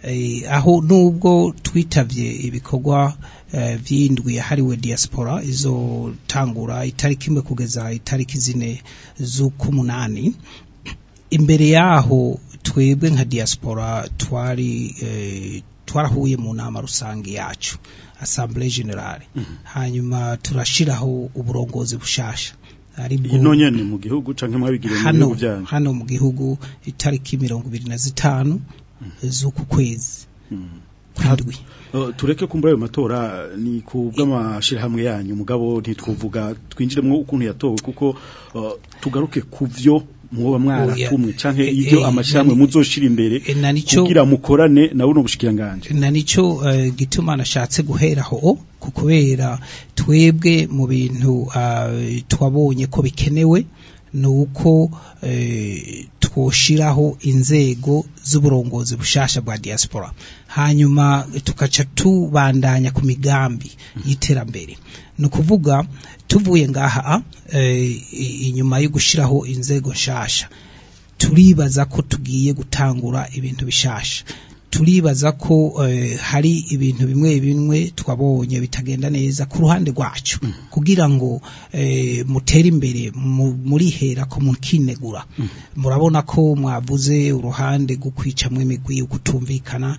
Eh, aho nubwo twitabye ibikorwa eh, vyindwi hariwe diaspora izotangura itariki imwe kugeza itariki zine z'ukumunani imbere yaho twebwe nka diaspora twari eh, twarahuye mu nama rusange yacu assemblée générale mm-hmm. hanyuma turashiraho uburongozi bushasha ino mu gihugu canke mwabigire mu gihugu byanyu hano mu gihugu itariki mirongo na zitanu z'uku kwezi kurindwi tureke ko muri ayo matora ni ku bw'amashyirahamwe yanyu mugabo ntitwuvuga twinjiremo ukuntu yatowe kuko uh, tugaruke ku byo mwoba mwaratumwe oh, cyangwa eh, ibyo eh, amashyirahamwe eh, muzoshira imbere kugira mukorane nawe n'ubushikiranganji na nicyo uh, gituma nashatse guheraho kubera twebwe mu bintu uh, twabonye ko bikenewe ni uko eh, twoshiraho inzego z'uburongozi bushasha bwa diaspora hanyuma tukaca tubandanya ku migambi y'iterambere ni ukuvuga tuvuye ngaha eh, inyuma yo gushiraho inzego nshasha turibaza ko tugiye gutangura ibintu bishasha turibaza ko eh, hari ibintu bimwe bimwe twabonye bitagenda neza ku ruhande rwacu mm. kugira ngo eh, mutere imbere murihera ko mukinegura mm. murabona ko mwavuze uruhande rwo kwicamo imigwi gutumvikana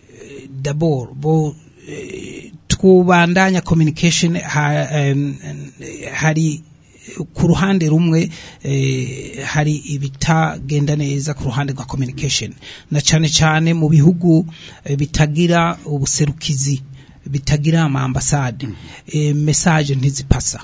d'abord bo eh, twubandanya communication hari ku ruhande rumwe hari ibitagenda neza ku ruhande rwa communication na cyane cyane mu bihugu bitagira ubuserukizi bitagira amambasade message ntizipasa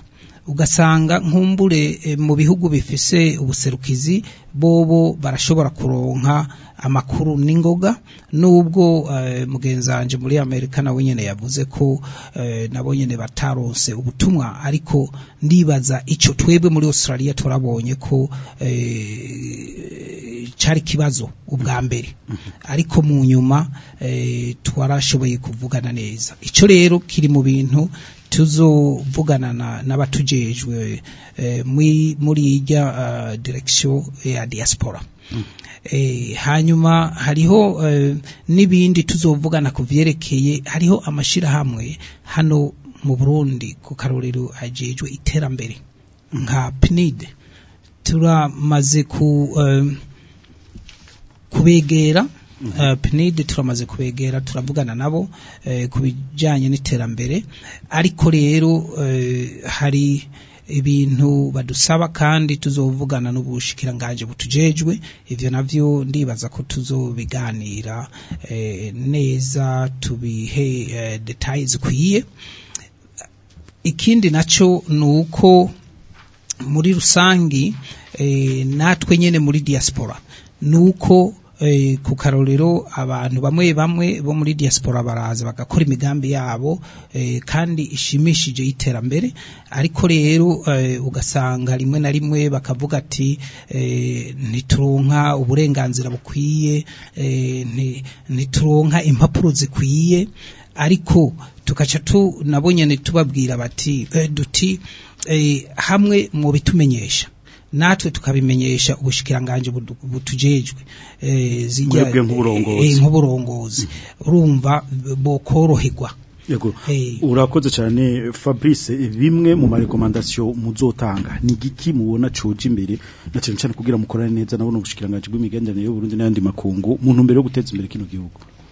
ugasanga nkumbure mu bihugu bifise ubuserukizi bobo barashobora kuronka amakuru n'ingoga nubwo eh, mugenzanje muri amerika nawe nyine yavuze ko eh, nabo nyine bataronse ubutumwa ariko ndibaza icyo twebwe muri australia turabonye ko eh, cyari ikibazo ubwa mbere mhm. ariko mu nyuma twarashoboye kuvugana neza icyo rero kiri mu bintu tuzovugana n'abatujejwe muri ijya direkisiyo ya diaspora Eh, hanyuma hariho eh, n'ibindi tuzovugana ku byerekeye hariho amashyirahamwe hano mu burundi ku karorero hagejwe iterambere nka pinide turamaze eh, kubegera pnide turamaze kubegera turavugana nabo ku bijyanye n'iterambere ariko rero hari ibintu badusaba kandi tuzovugana n’ubushikira ngaje butujejwe ivyo navyo ndibaza ko tuzobiganira eh, neza tubihe eh, details kwiye ikindi naco nuko muri rusangi eh, natwe nyene muri diaspora nuko Eh, ku karorero abantu bamwe bamwe bo muri diaspora baraza bagakora imigambi yabo eh, kandi ishimishije iterambere ariko rero eh, ugasanga rimwe na rimwe bakavuga ati ntituronka uburenganzira bukwiye ntituronka impapuro zikwiye ariko tukaca tu nabonye tubabwira bati duti hamwe mu bitumenyesha natwe tukabimenyesha ubushikiranganje butujejwe eh, zijyanye eh, nk'uburongozi urumva bokoroherwa eh. urakoze cyane fabrice bimwe mu marekomandasiyo muzotanga ni igiki mubona coje imbere na cyane kugira mukorane neza nabona ubushikiranganje bw'imigenderanire Burundi n'ayandi makungu mu ntumbero yo guteza imbere kino gihugu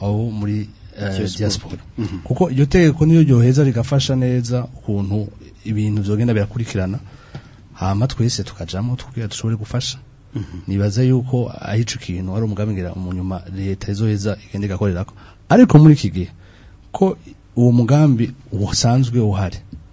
aho muri eh, diaspora mhm. kuko iryo tegeko niyo ryoheza rigafasha neza ukuntu ibintu vyogenda birakurikirana hama twese tukajamo tugira dushobore gufasha mhm. nibaza yuko ahico ikintu ari umugambi mu nyuma leta izoheza igenda igakorerako ariko muri iki gihe ko uwo mugambi usanzwe uhari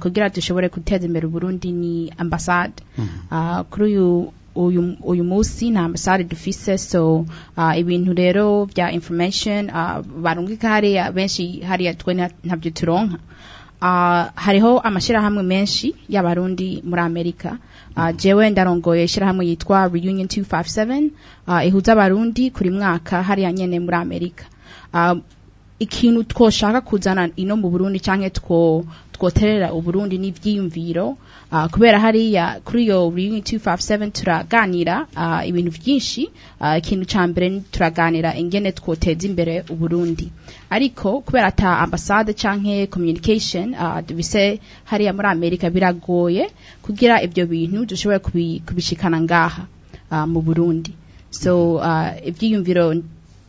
kugira dushobore guteza imbere Burundi ni ambasade mm-hmm. kuri uyu uyu munsi nta ambasade dufise so ibintu rero bya information barungika hariya benshi hariya twe ntabyo turonka Ah, hariho amashyirahamwe menshi y'abarundi muri amerika ah, jewe ndarongoye ishyirahamwe yitwa reunion 257 ah, ihuza abarundi kuri mwaka hariya nyene muri amerika ikintu twoshaka kuzana ino mu burundi cyangwa two twoterera uburundi n'ivyiyumviro ah, kubera hariya kuri iyo reunion 257 turaganira ah, ibintu byinshi ah, ikintu uh, mbere turaganira ingene twoteza imbere uburundi ariko kubera ata ambassade canke communication bise hariya muri amerika biragoye kugira ibyo bintu dushobora kubishikana ngaha mu burundi so uh,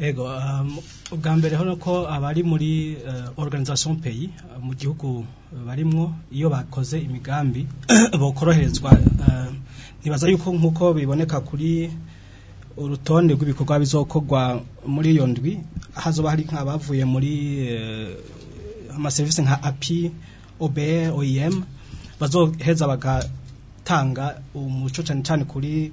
ego um, ubwa mbere hano ko abari muri uh, organisation pays uh, mu gihugu barimwo iyo bakoze imigambi bokoroherezwa uh, nibaza yuko nk'uko biboneka kuri urutonde rw'ibikorwa bizokorwa muri iyo ndwi hazoba hari nk'abavuye muri amaserivisi nka api obe oem bazoheza bagatanga umuco cyane cyane kuri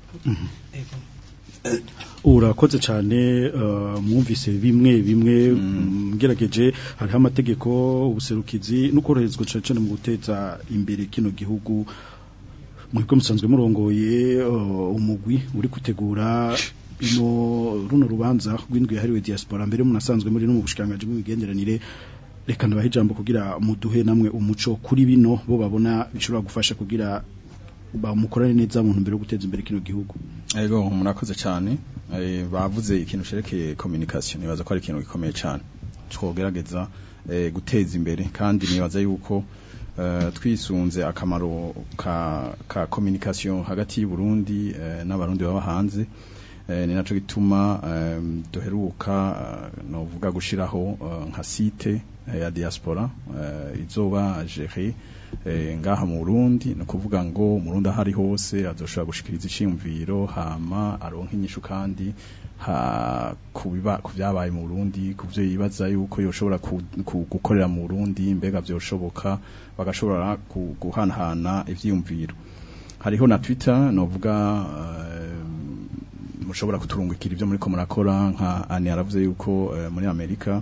mhm. urakoze cyane uh, mwumvise bimwe bimwe mm. Mm, ngerageje hariho amategeko ubuserukizi n’ukorohezwa koroherezwa cyane mu guteza imbere kino gihugu mwebwe musanzwe murongoye uh, umugwi uri gutegura runo rubanza rw'indwi yahariwe diaspora mbere munasanzwe muri no mu bushikanganje bw'imigenderanire reka ndabaha ijambo kugira muduhe namwe umuco kuri bino bo babona bishobora gufasha kugira bamukorane neza mu ntumbero yo guteza imbere kino gihugu yego murakoze cyane eh, bavuze ikintu cerekeye communication nibaza ko ari ikintu gikomeye cyane twogerageza eh, guteza imbere kandi nibaza yuko eh, twisunze akamaro ka ka communication hagati y'u Burundi n'abarundi baba hanze ni nacyo gituma duheruka novuga gushiraho nka site ya diaspora izoba jere Eh, ngaha mu Burundi no kuvuga ngo umurundi ahari hose adushobora gushikiriza iciyumviro hama aronka inyishu kandi ku byabaye mu Burundi ku byo yibaza yuko yoshobora gukorera mu Burundi mbega byoshoboka bagashobora guhanahana ibyiyumviro hariho na Twitter navuga eh, mushobora kuturungukira ibyo muri ko murakora nka Anne yaravuze yuko eh, muri Amerika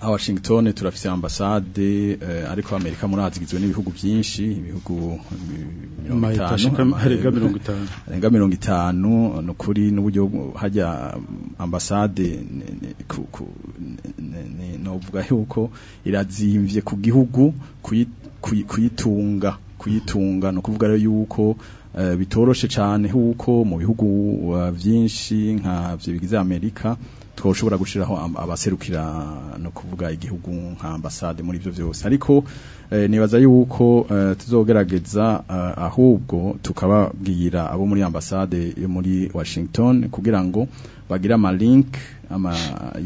ha Washington turafise ambassade eh, ariko Amerika murazigizwe n'ibihugu byinshi ibihugu 50 arenga 50 nokuri n'uburyo hajya ambassade novuga yuko irazimvye ku gihugu kuyitunga kuyitunga no kuvuga yuko eh, bitoroshe cyane huko mu bihugu eh, byinshi nka byo bigize Amerika twoshobora gushiraho abaserukira no kuvuga igihugu nka muri byo byose ariko eh, nibaza yuko eh, tuzogerageza eh, ahubwo tukababwira abo muri ambassade yo muri Washington kugira ngo bagira ama link ama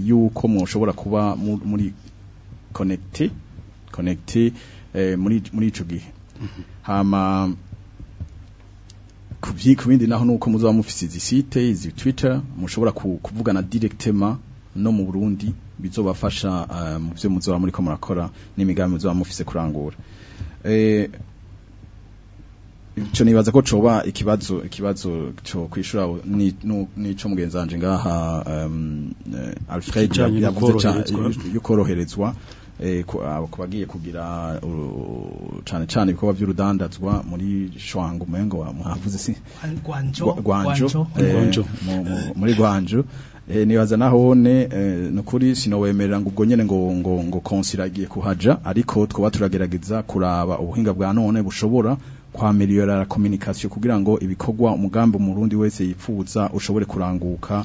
yuko mushobora kuba muri connecté connecté eh, muri muri ico gihe mhm. hama ku bindi naho nuko muzaba mufise izi site izi twitter mushobora kuvugana Directema no mu Burundi bizobafasha eh, mu byo muzaba muri ko murakora n'imigambi muzaba mufise kurangura eh nibaza ko coba ikibazo ikibazo cyo kwishura nico mugenzi ngaha um, Alfred yavuze cyo yukoroherezwa Eh, ah, ku bagiye kugira cyane cyane ibikorwa by'urudandazwa muri shwanga umuhengo wa muhavuze si gwanjo eh, muri gwanjo eh, nibaza nahone nukuri sinowemerera ngo ubwo nyene ngo ngo ngo konsiragiye kuhaja ariko twoba turagerageza kuraba ubuhinga bwa none bushobora kwameliora la communication kugira ngo ibikorwa umugambi umurundi wese yipfuza ushobore kuranguka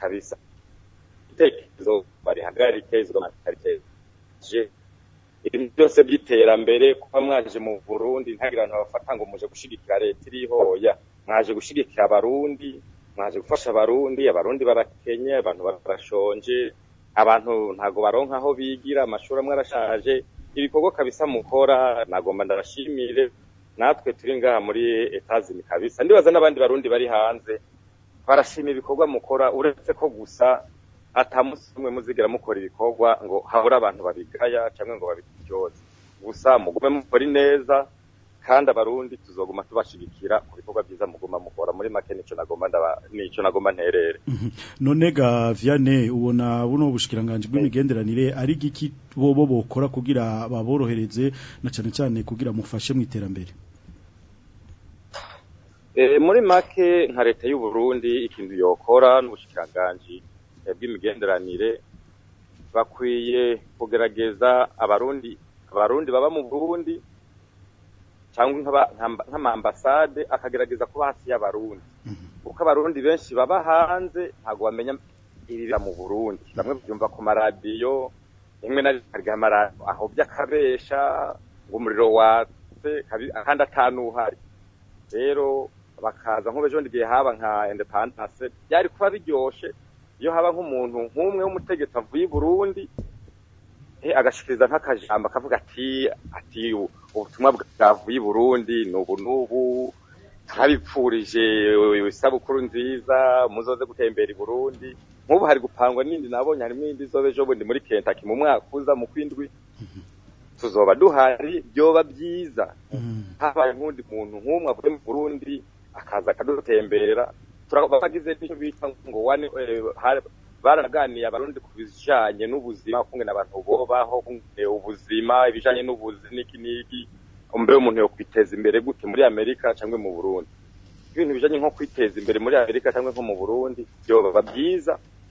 kabisa ibitekerezo barihagarike izo mwatarikeje ibintu byose by'iterambere kuba mwaje mu burundi ntagira abantu bafata ngo muje gushigikira leta irihoya mwaje gushigikira abarundi mwaje gufasha abarundi abarundi barakenye abantu barashonje abantu ntago baronka aho bigira amashuri amwe arashaje ibikorwa kabisa mukora nagomba ndabashimire natwe turi ngaha muri etazini kabisa ndibaza n'abandi barundi bari hanze barashima ibikorwa mukora uretse ko gusa atamusi umwe muzigera mukora ibikorwa ngo habure abantu babigaya cyangwa ngo babiryoze gusa mugume mukora neza kandi abarundi tuzoguma tubashigikira ku bikorwa byiza muguma mukora muri make nico nagomba ndaba nicyo nagomba nterere mhm. none Vianney ubona buno bushikiranganje bw'imigenderanire ari giki bobo bokora kugira baborohereze na cyane cyane kugira mufashe mu iterambere eh, muri make nka leta y'u Burundi ikintu yokora n'ubushikiranganje by'imigenderanire bakwiye kugerageza abarundi abarundi baba mu burundi cyangwa nk'amambasade akagerageza kuba hasi y'abarundi mm-hmm. kuko abarundi benshi baba hanze ntabwo bamenya ibibera mu burundi bamwe byumva ku maradiyo rimwe na rimwe ahobye akabesha ngo umuriro watse kandi atanuhari rero bakaza nk'ubu ejo ndigiye haba nka indepandase byari kuba biryoshye iyo haba nk'umuntu nk'umwe w'umutegetsi avuye i burundi agashikiriza nk'akajambo akavuga ati ati ubutumwa bwavuye i burundi ni ubu n'ubu turabipfurije isabukuru nziza muzoze gutembera i burundi nk'ubu hari gupangwa n'indi nabonye harimo indi izobe ejo bundi muri kentaki mu mwaka uza mu kwindwi tuzoba duhari byoba byiza mm-hmm. habaye nk'undi muntu nk'umwe avuye mu burundi akaza akadutembera bagize n'icyo bita ngo eh, baraganiriye abarundi ku bijyanye n'ubuzima kumwe abantu babaho ubuzima ibijyanye n'ubuzima n'iki n'iki mbere umuntu yo kwiteza imbere gute muri amerika cyangwa mu burundi ibintu bijyanye nko kwiteza imbere muri amerika cyangwa nko mu burundi byoba byiza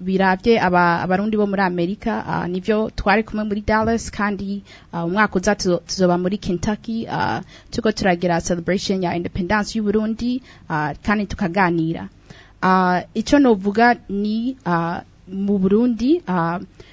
birabye abarundi bo muri amerika nibyo twari kumwe muri dallas kandi umwaka uza tuzoba muri kentucky tuko turagira celebration ya independence y'uburundi kandi tukaganira icyo novuga ni mu burundi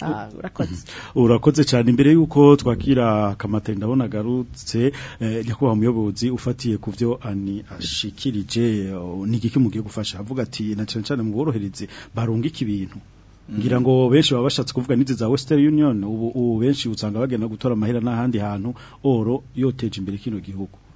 Ah, urakoze cyane imbere y'uko twakira akamata ndabona agarutse eh, nyakubahwa umuyobozi ufatiye ku byo ani ashikirije oh, n'igiki mugiye gufasha avuga ati na cyane mu mu borohereze iki ibintu mm. ngira ngo benshi babashatse kuvuga n'izi za western union ubu benshi usanga bagenda gutora amahera n'ahandi hantu oro yoteje imbere kino gihugu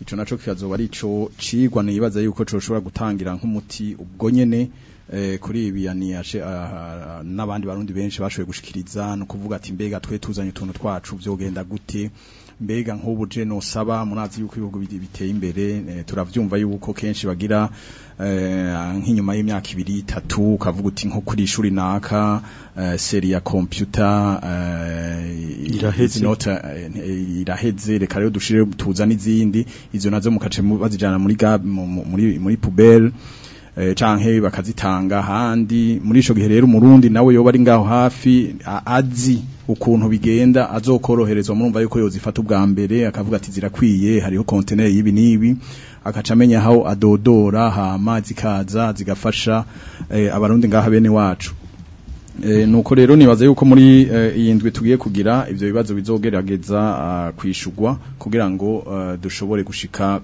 ico naco kikazoba ari ico cigwa nibaza yuko coshobora gutangira nk'umuti ubwo nyene eh, kuri ibi ah, ah, n'abandi barundi benshi bashoboye gushikiriza no kuvuga ati mbega twe tuzanye utuntu twacu byogenda gute mbega nk'ubu je nosaba munazi yuko ibihugu biteye imbere turavyumva yuko kenshi bagira Eh, nk'inyuma y'imyaka ibiri itatu ukavuga uti nko kuri ishuri naka eh, seri ya kompiyuta eh, iraheze reka rero dushire tuza n'izindi izo nazo mukace bazijyana muri puberi canke bakazitanga ahandi muri ico gihe rero umurundi nawe yoba ari ngaho hafi azi ukuntu bigenda azokoroherezwa murumva yuko yozifata ubwa mbere akavuga ati zirakwiye hariho container y'ibi nibi agaca amenya aho adodora amazi kaza zigafasha eh, abarundi ngaha bene wacu eh, nuko rero nibaza yuko muri eh, iyi ndwi tugiye kugira ibyo bibazo bizogerageza ah, kwishugwa kugira ngo ah, dushobore gushika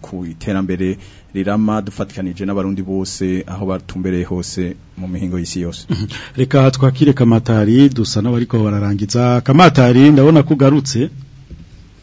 ku iterambere rirama dufatikanije n'abarundi bose aho batumbereye hose mu mihingo y'isi yose mhm. reka twakire kamatari dusa n'abariko bararangiza kamatari ndabona kugarutse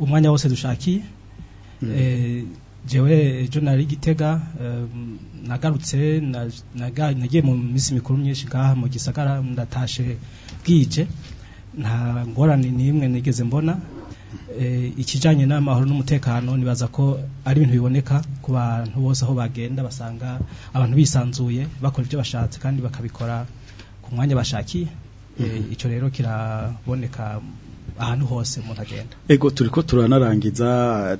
umwanya wose dushakiye hmm. eh, jewe ejo nari gitega nagarutse nagiye mu minsi mikuru myinshi ngaha mu gisagara ndatashe bwije nta ngorane n'imwe nigeze mbona e, ikijyanye n'amahoro n'umutekano nibaza ko ari ibintu biboneka ku bantu bose aho bagenda basanga abantu bisanzuye bakora ibyo bashatse kandi bakabikora ku mwanya bashakiye e, mhm. icyo rero kiraboneka ahantu hose umuntu agenda ego turi ko turanarangiza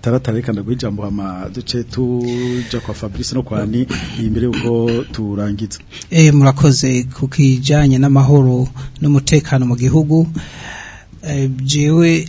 taratarekana guha ijambo hama duce tuja kwa Fabrice no kwa ni imbere yuko turangiza eh murakoze kukijanye n'amahoro n'umutekano mu gihugu eh, jewe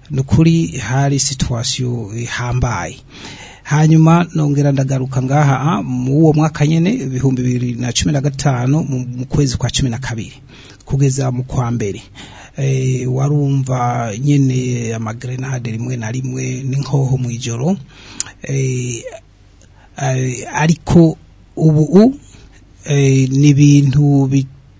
ni ukuri hari situwasiyo ihambaye hanyuma nongera ndagaruka ngaha ah, mu uwo mwaka nyine ibihumbi bibiri na cumi na gatanu mu kwezi kwa cumi na kabiri kugeza mu kwa mbere eh, warumva nyine amagrenade rimwe na rimwe n'inkoho mu ijoro eh, eh, ariko ubu Eh, ni ibintu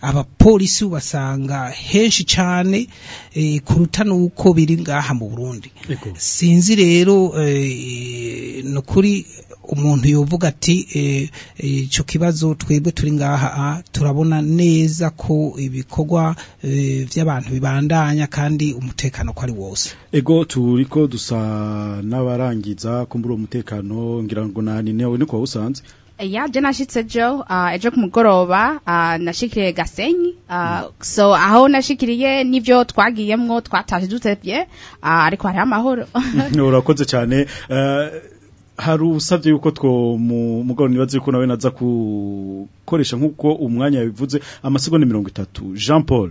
abapolisi ubasanga henshi cyane kuruta n'uko biri ngaha mu burundi sinzi rero ni ukuri umuntu yovuga ati eh, eh, icyo kibazo twebwe turi ngaha ah, turabona neza ko ibikorwa by'abantu eh, bibandanya kandi umutekano ko ari wose ego turi ko dusa n'abarangiza kumbura muri ngira ngo nahani ni kuba usanze ya je nashitse jo ah, ejo ku mugoroba ah, nashikiriye gasenyi so aho nashikiriye nivyo twagiyemwo twataje dutebye ariko hari amahoro urakoze cyane hari usabye yuko two mu mugabo nibaze yuko nawe naza gukoresha nk'uko umwanya yabivuze amasegonda mirongo itatu jean paul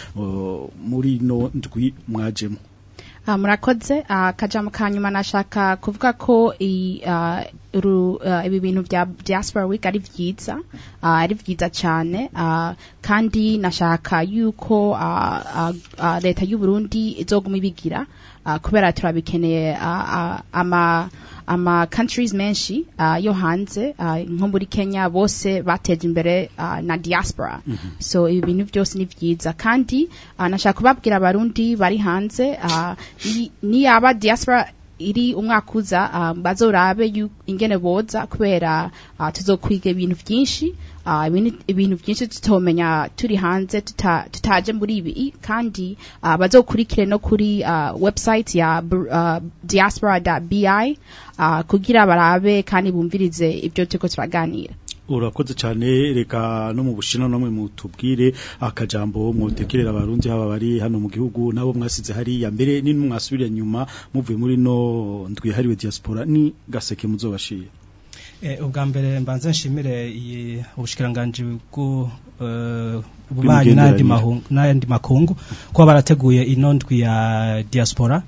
uh, muri no ndwi mwajemo ah, murakoze akajambo ah, ka nyuma nashaka kuvuga ko ah, ibi bintu bya diaspora week ari byiza ari byiza cyane kandi nashaka yuko leta y'u Burundi izoguma ibigira Ah, kubera turabikeneye ah, ah, ama ama countries menshi yo hanze nko muri Kenya bose bateje imbere na diaspora mhm. so ibi bintu byose ni byiza kandi nashaka kubabwira abarundi bari hanze ni yaba diaspora iri umwaka uza ah, bazorabe ingene boza kubera ah, tuzokwiga ibintu byinshi ah, ibintu byinshi tutomenya turi hanze tutaje muri ibi kandi bazokurikire no kuri website ya diaspora bi kugira barabe kandi bumvirize ibyo turiko turaganira urakoze cyane reka no mu bushino namwe tubwire akajambo mwotekerera abarundi haba bari hano mu gihugu nabo mwasize hariya mbere ni mwasubira nyuma muvuye muri no ndwi hariwe diaspora ni gaseke muzobashiye eh, ubwa mbere mbanze nshimire iyi ubushikiranganji bwo eh, bubanyi n'ayandi makungu kuba barateguye ino ndwi ya diaspora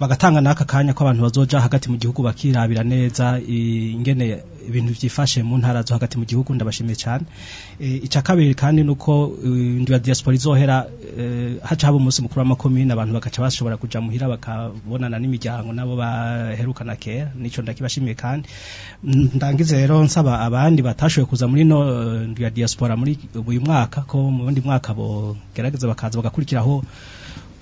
bagatanga n'aka kanya ko abantu bazoja hagati mu gihugu bakirabira neza ingene ibintu byifashe mu ntara zo hagati mu gihugu ndabashimiye cyane e, icya kabiri kandi nuko e, ndi ya diaspora izohera e, haca haba umunsi mukuru w'amakomine abantu bagaca bashobora kuja muhira bakabonana n'imiryango nabo baherukana kera nico ndakibashimiye kandi ndangize rero nsaba abandi batashoboye kuza muri no ndi ya diaspora muri uyu mwaka ko mu wundi mwaka bo gerageza bakaza bagakurikiraho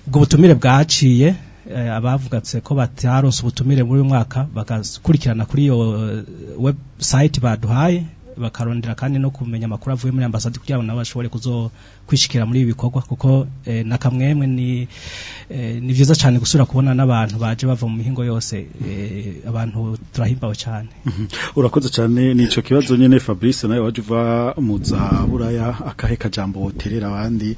ubwo butumire bwaciye Eh, abavugatse ko bataronse ubutumire muri uyu mwaka bagakurikirana kuri iyo eh, website baduhaye bakarondera kandi no kumenya amakuru avuye muri ambasade kugira ngo nabo bashobore kuzo kwishikira muri ibi bikorwa kuko eh, na ni eh, ni vyiza cyane gusura kubona n'abantu baje bava mu mihingo yose eh, abantu turahimbaho cyane mm mm-hmm. urakoze cyane nicyo kibazo nyene Fabrice nawe waje uva mu za akaheka jambo hotelera abandi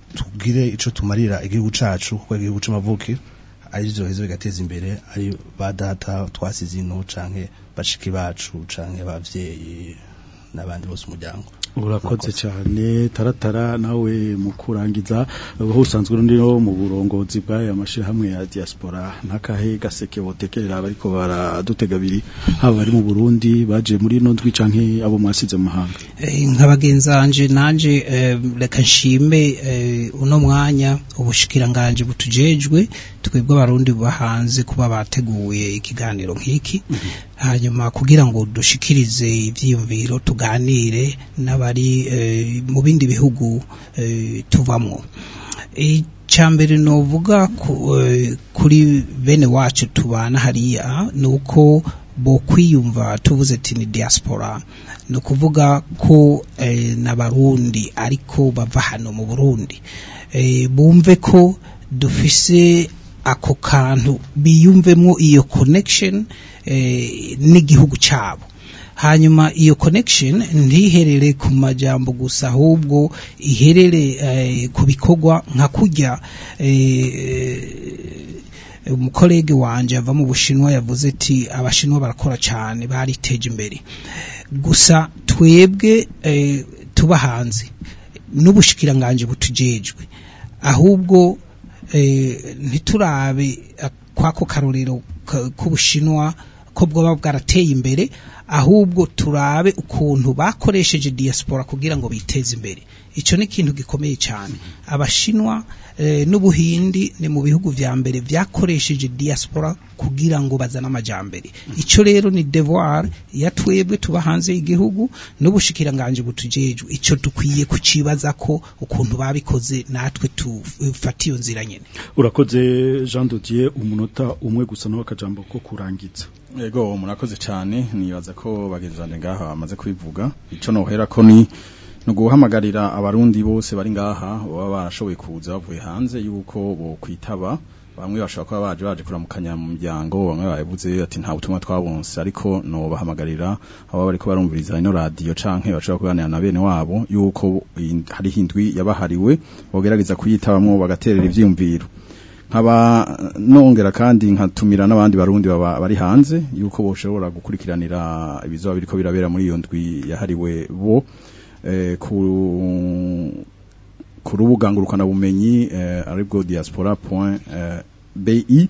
tubwire icyo tumarira igihugu cacu kuko igihugu cy'amavukiro ari byo bizo bigateza imbere ari ba data twasize ino canke bashiki bacu canke abavyeyi n'abandi bose umuryango urakoze cyane taratara nawe mu kurangiza usanzwe undi mu burongozi bw'aya mashyirahamwe ya diaspora n'akahe gaseke botekerera ariko baradutega abiri haba bari mu burundi baje muri ino ndwi canke abo mwasize mu mahanga eh, nka bagenzi nanje eh, reka nshime eh, uno mwanya ubushikiranganje butujejwe twebwe abarundi bahanze kuba bateguye ikiganiro nk'iki mhm. hanyuma kugira ngo dushikirize ibyiyumviro tuganire n'abari eh, mu bindi bihugu eh, tuvamo icya mbere novuga eh, kuri bene wacu tubana hariya ni uko bo kwiyumva tuvuze ati ni diaspora ni ukuvuga ko n'abarundi ariko bava hano mu burundi bumve ko dufise ako kantu biyumvemo iyo connection eh, n'igihugu cyabo hanyuma iyo connection ntiherere ku majambo gusa ahubwo iherere eh, ku bikorwa nka kujya eh, umukorege wanjye ava mu bushinwa yavuze ati abashinwa barakora cyane bariteje imbere gusa twebwe tuba hanze n'ubushikirangange butujejwe ahubwo Eh, ntiturabe eh, kwako karorero k'ubushinwa ko bwaba bwarateye imbere ahubwo turabe ukuntu bakoresheje diaspora kugira ngo biteze imbere icyo ni ikintu gikomeye cyane abashinwa Eh, n'ubuhindi ni mu bihugu bya mbere vyakoresheje diaspora kugira ngo bazane amajyambere icyo rero ni devoir ya twebwe tuba hanze y'igihugu n'ubushikiranganje butujejwe icyo dukwiye kucibaza ko ukuntu babikoze natwe tufata iyo nzira nyene urakoze Jean Dodier umunota umwe gusa no akajambo ko kurangiza yego murakoze cyane nibaza ko bagenzi banjye ngaho bamaze kubivuga icyo nohera ko ni ni uguhamagarira abarundi bose bari ngaha baba barashoboye kuza bavuye hanze yuko bo kwitaba bamwe bashobora kuba baje baje kuramukanya mu muryango bamwe bavuze ati nta butumwa twabonse ariko no bahamagarira abo bariko barumviriza ino radio canke bashobora kuganira na bene wabo yuko hari hindwi yabahariwe bogerageza kuyitabamwo bagaterera ivyumviro nkaba nongera kandi nkatumira n'abandi barundi bari hanze yuko boshobora gukurikiranira ibizoba biriko birabera muri iyo ndwi yahariwe bo Eh, ku rubuga ngurukanabumenyi eh, aribwo diaspora eh, bi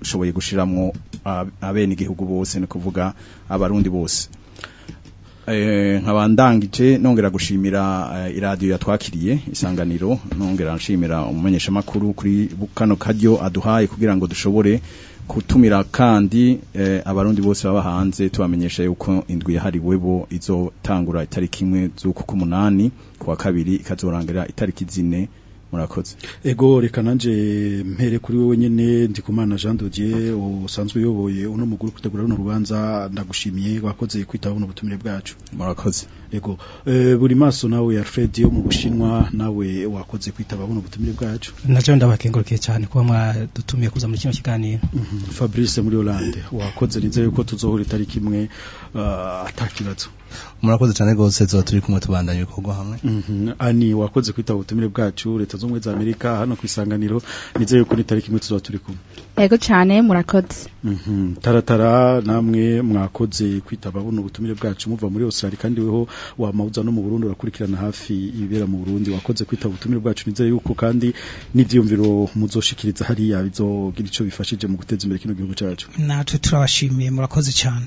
tushoboye gushiramo abene igihugu bose no kuvuga abarundi bose eh, nkabandangije nongera gushimira eh, iradiyo yatwakiriye isanganiro nongera nshimira umumenyeshamakuru kuri kano karyo aduhaye kugira ngo dushobore Kutumira kandi eh, abarundi bose baba hanze tubamenyesha yuko indwi yahariwe bo izotangura itariki imwe z'uku k'umunani kuwa kabiri ikazorangira itariki zine murakoze ego reka nje mpere kuri wowe ndi kumana jean dodier usanzwe uyoboye uno mugore kwitegura runo rubanza ndagushimiye wakoze kwitaba buno butumire bwacu murakoze ego eh, buri maso nawe alfred yo mu bushinwa nawe wakoze kwitaba buno butumire bwacu nacyo ndabakengurukiye cyane kuba dutumiye kuza muri kino kiganiro mhm. fabrice muri Hollande wakoze neza yuko tuzohora itariki imwe Uh, atakibazo murakoze cyane rwose tuba turi kumwe tubandanya ibikorwa hamwe mhm. ani wakoze kwita ubutumire bwacu leta z'ubumwe za amerika hano ku isanganiro nizeye yuko n'itariki imwe tuzaba turi kumwe yego cyane murakoze mhm. taratara namwe mwakoze kwita ababona ubutumire bwacu muva muri australia kandi weho wamawuza no mu burundi urakurikirana hafi ibibera mu burundi wakoze kwita ubutumire bwacu nizeye yuko kandi n'ibyumviro muzoshikiriza hariya bizogira icyo bifashije mu guteza imbere kino gihugu cyacu natwe turabashimiye murakoze cyane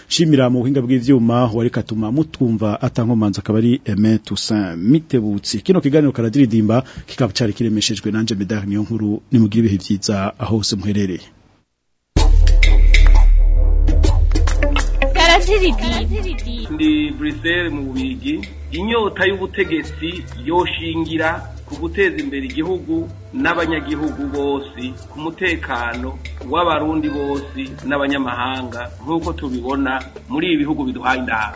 nshimira mu buhinga bw'ivyuma wari katuma mutwumva atankomanza akabari Aime Toussaint mitebutsi kino kiganiro ikiganiro karadiridimba kikaba cyari kiremeshejwe nanje medari niyo nkuru nimugire ibihe byiza aho hose muherereye ndi buruseli mu bigi inyota y'ubutegetsi yoshingira ku guteza imbere igihugu n'abanyagihugu bose ku mutekano w'abarundi bose n'abanyamahanga nk'uko tubibona muri ibi bihugu biduhaye inama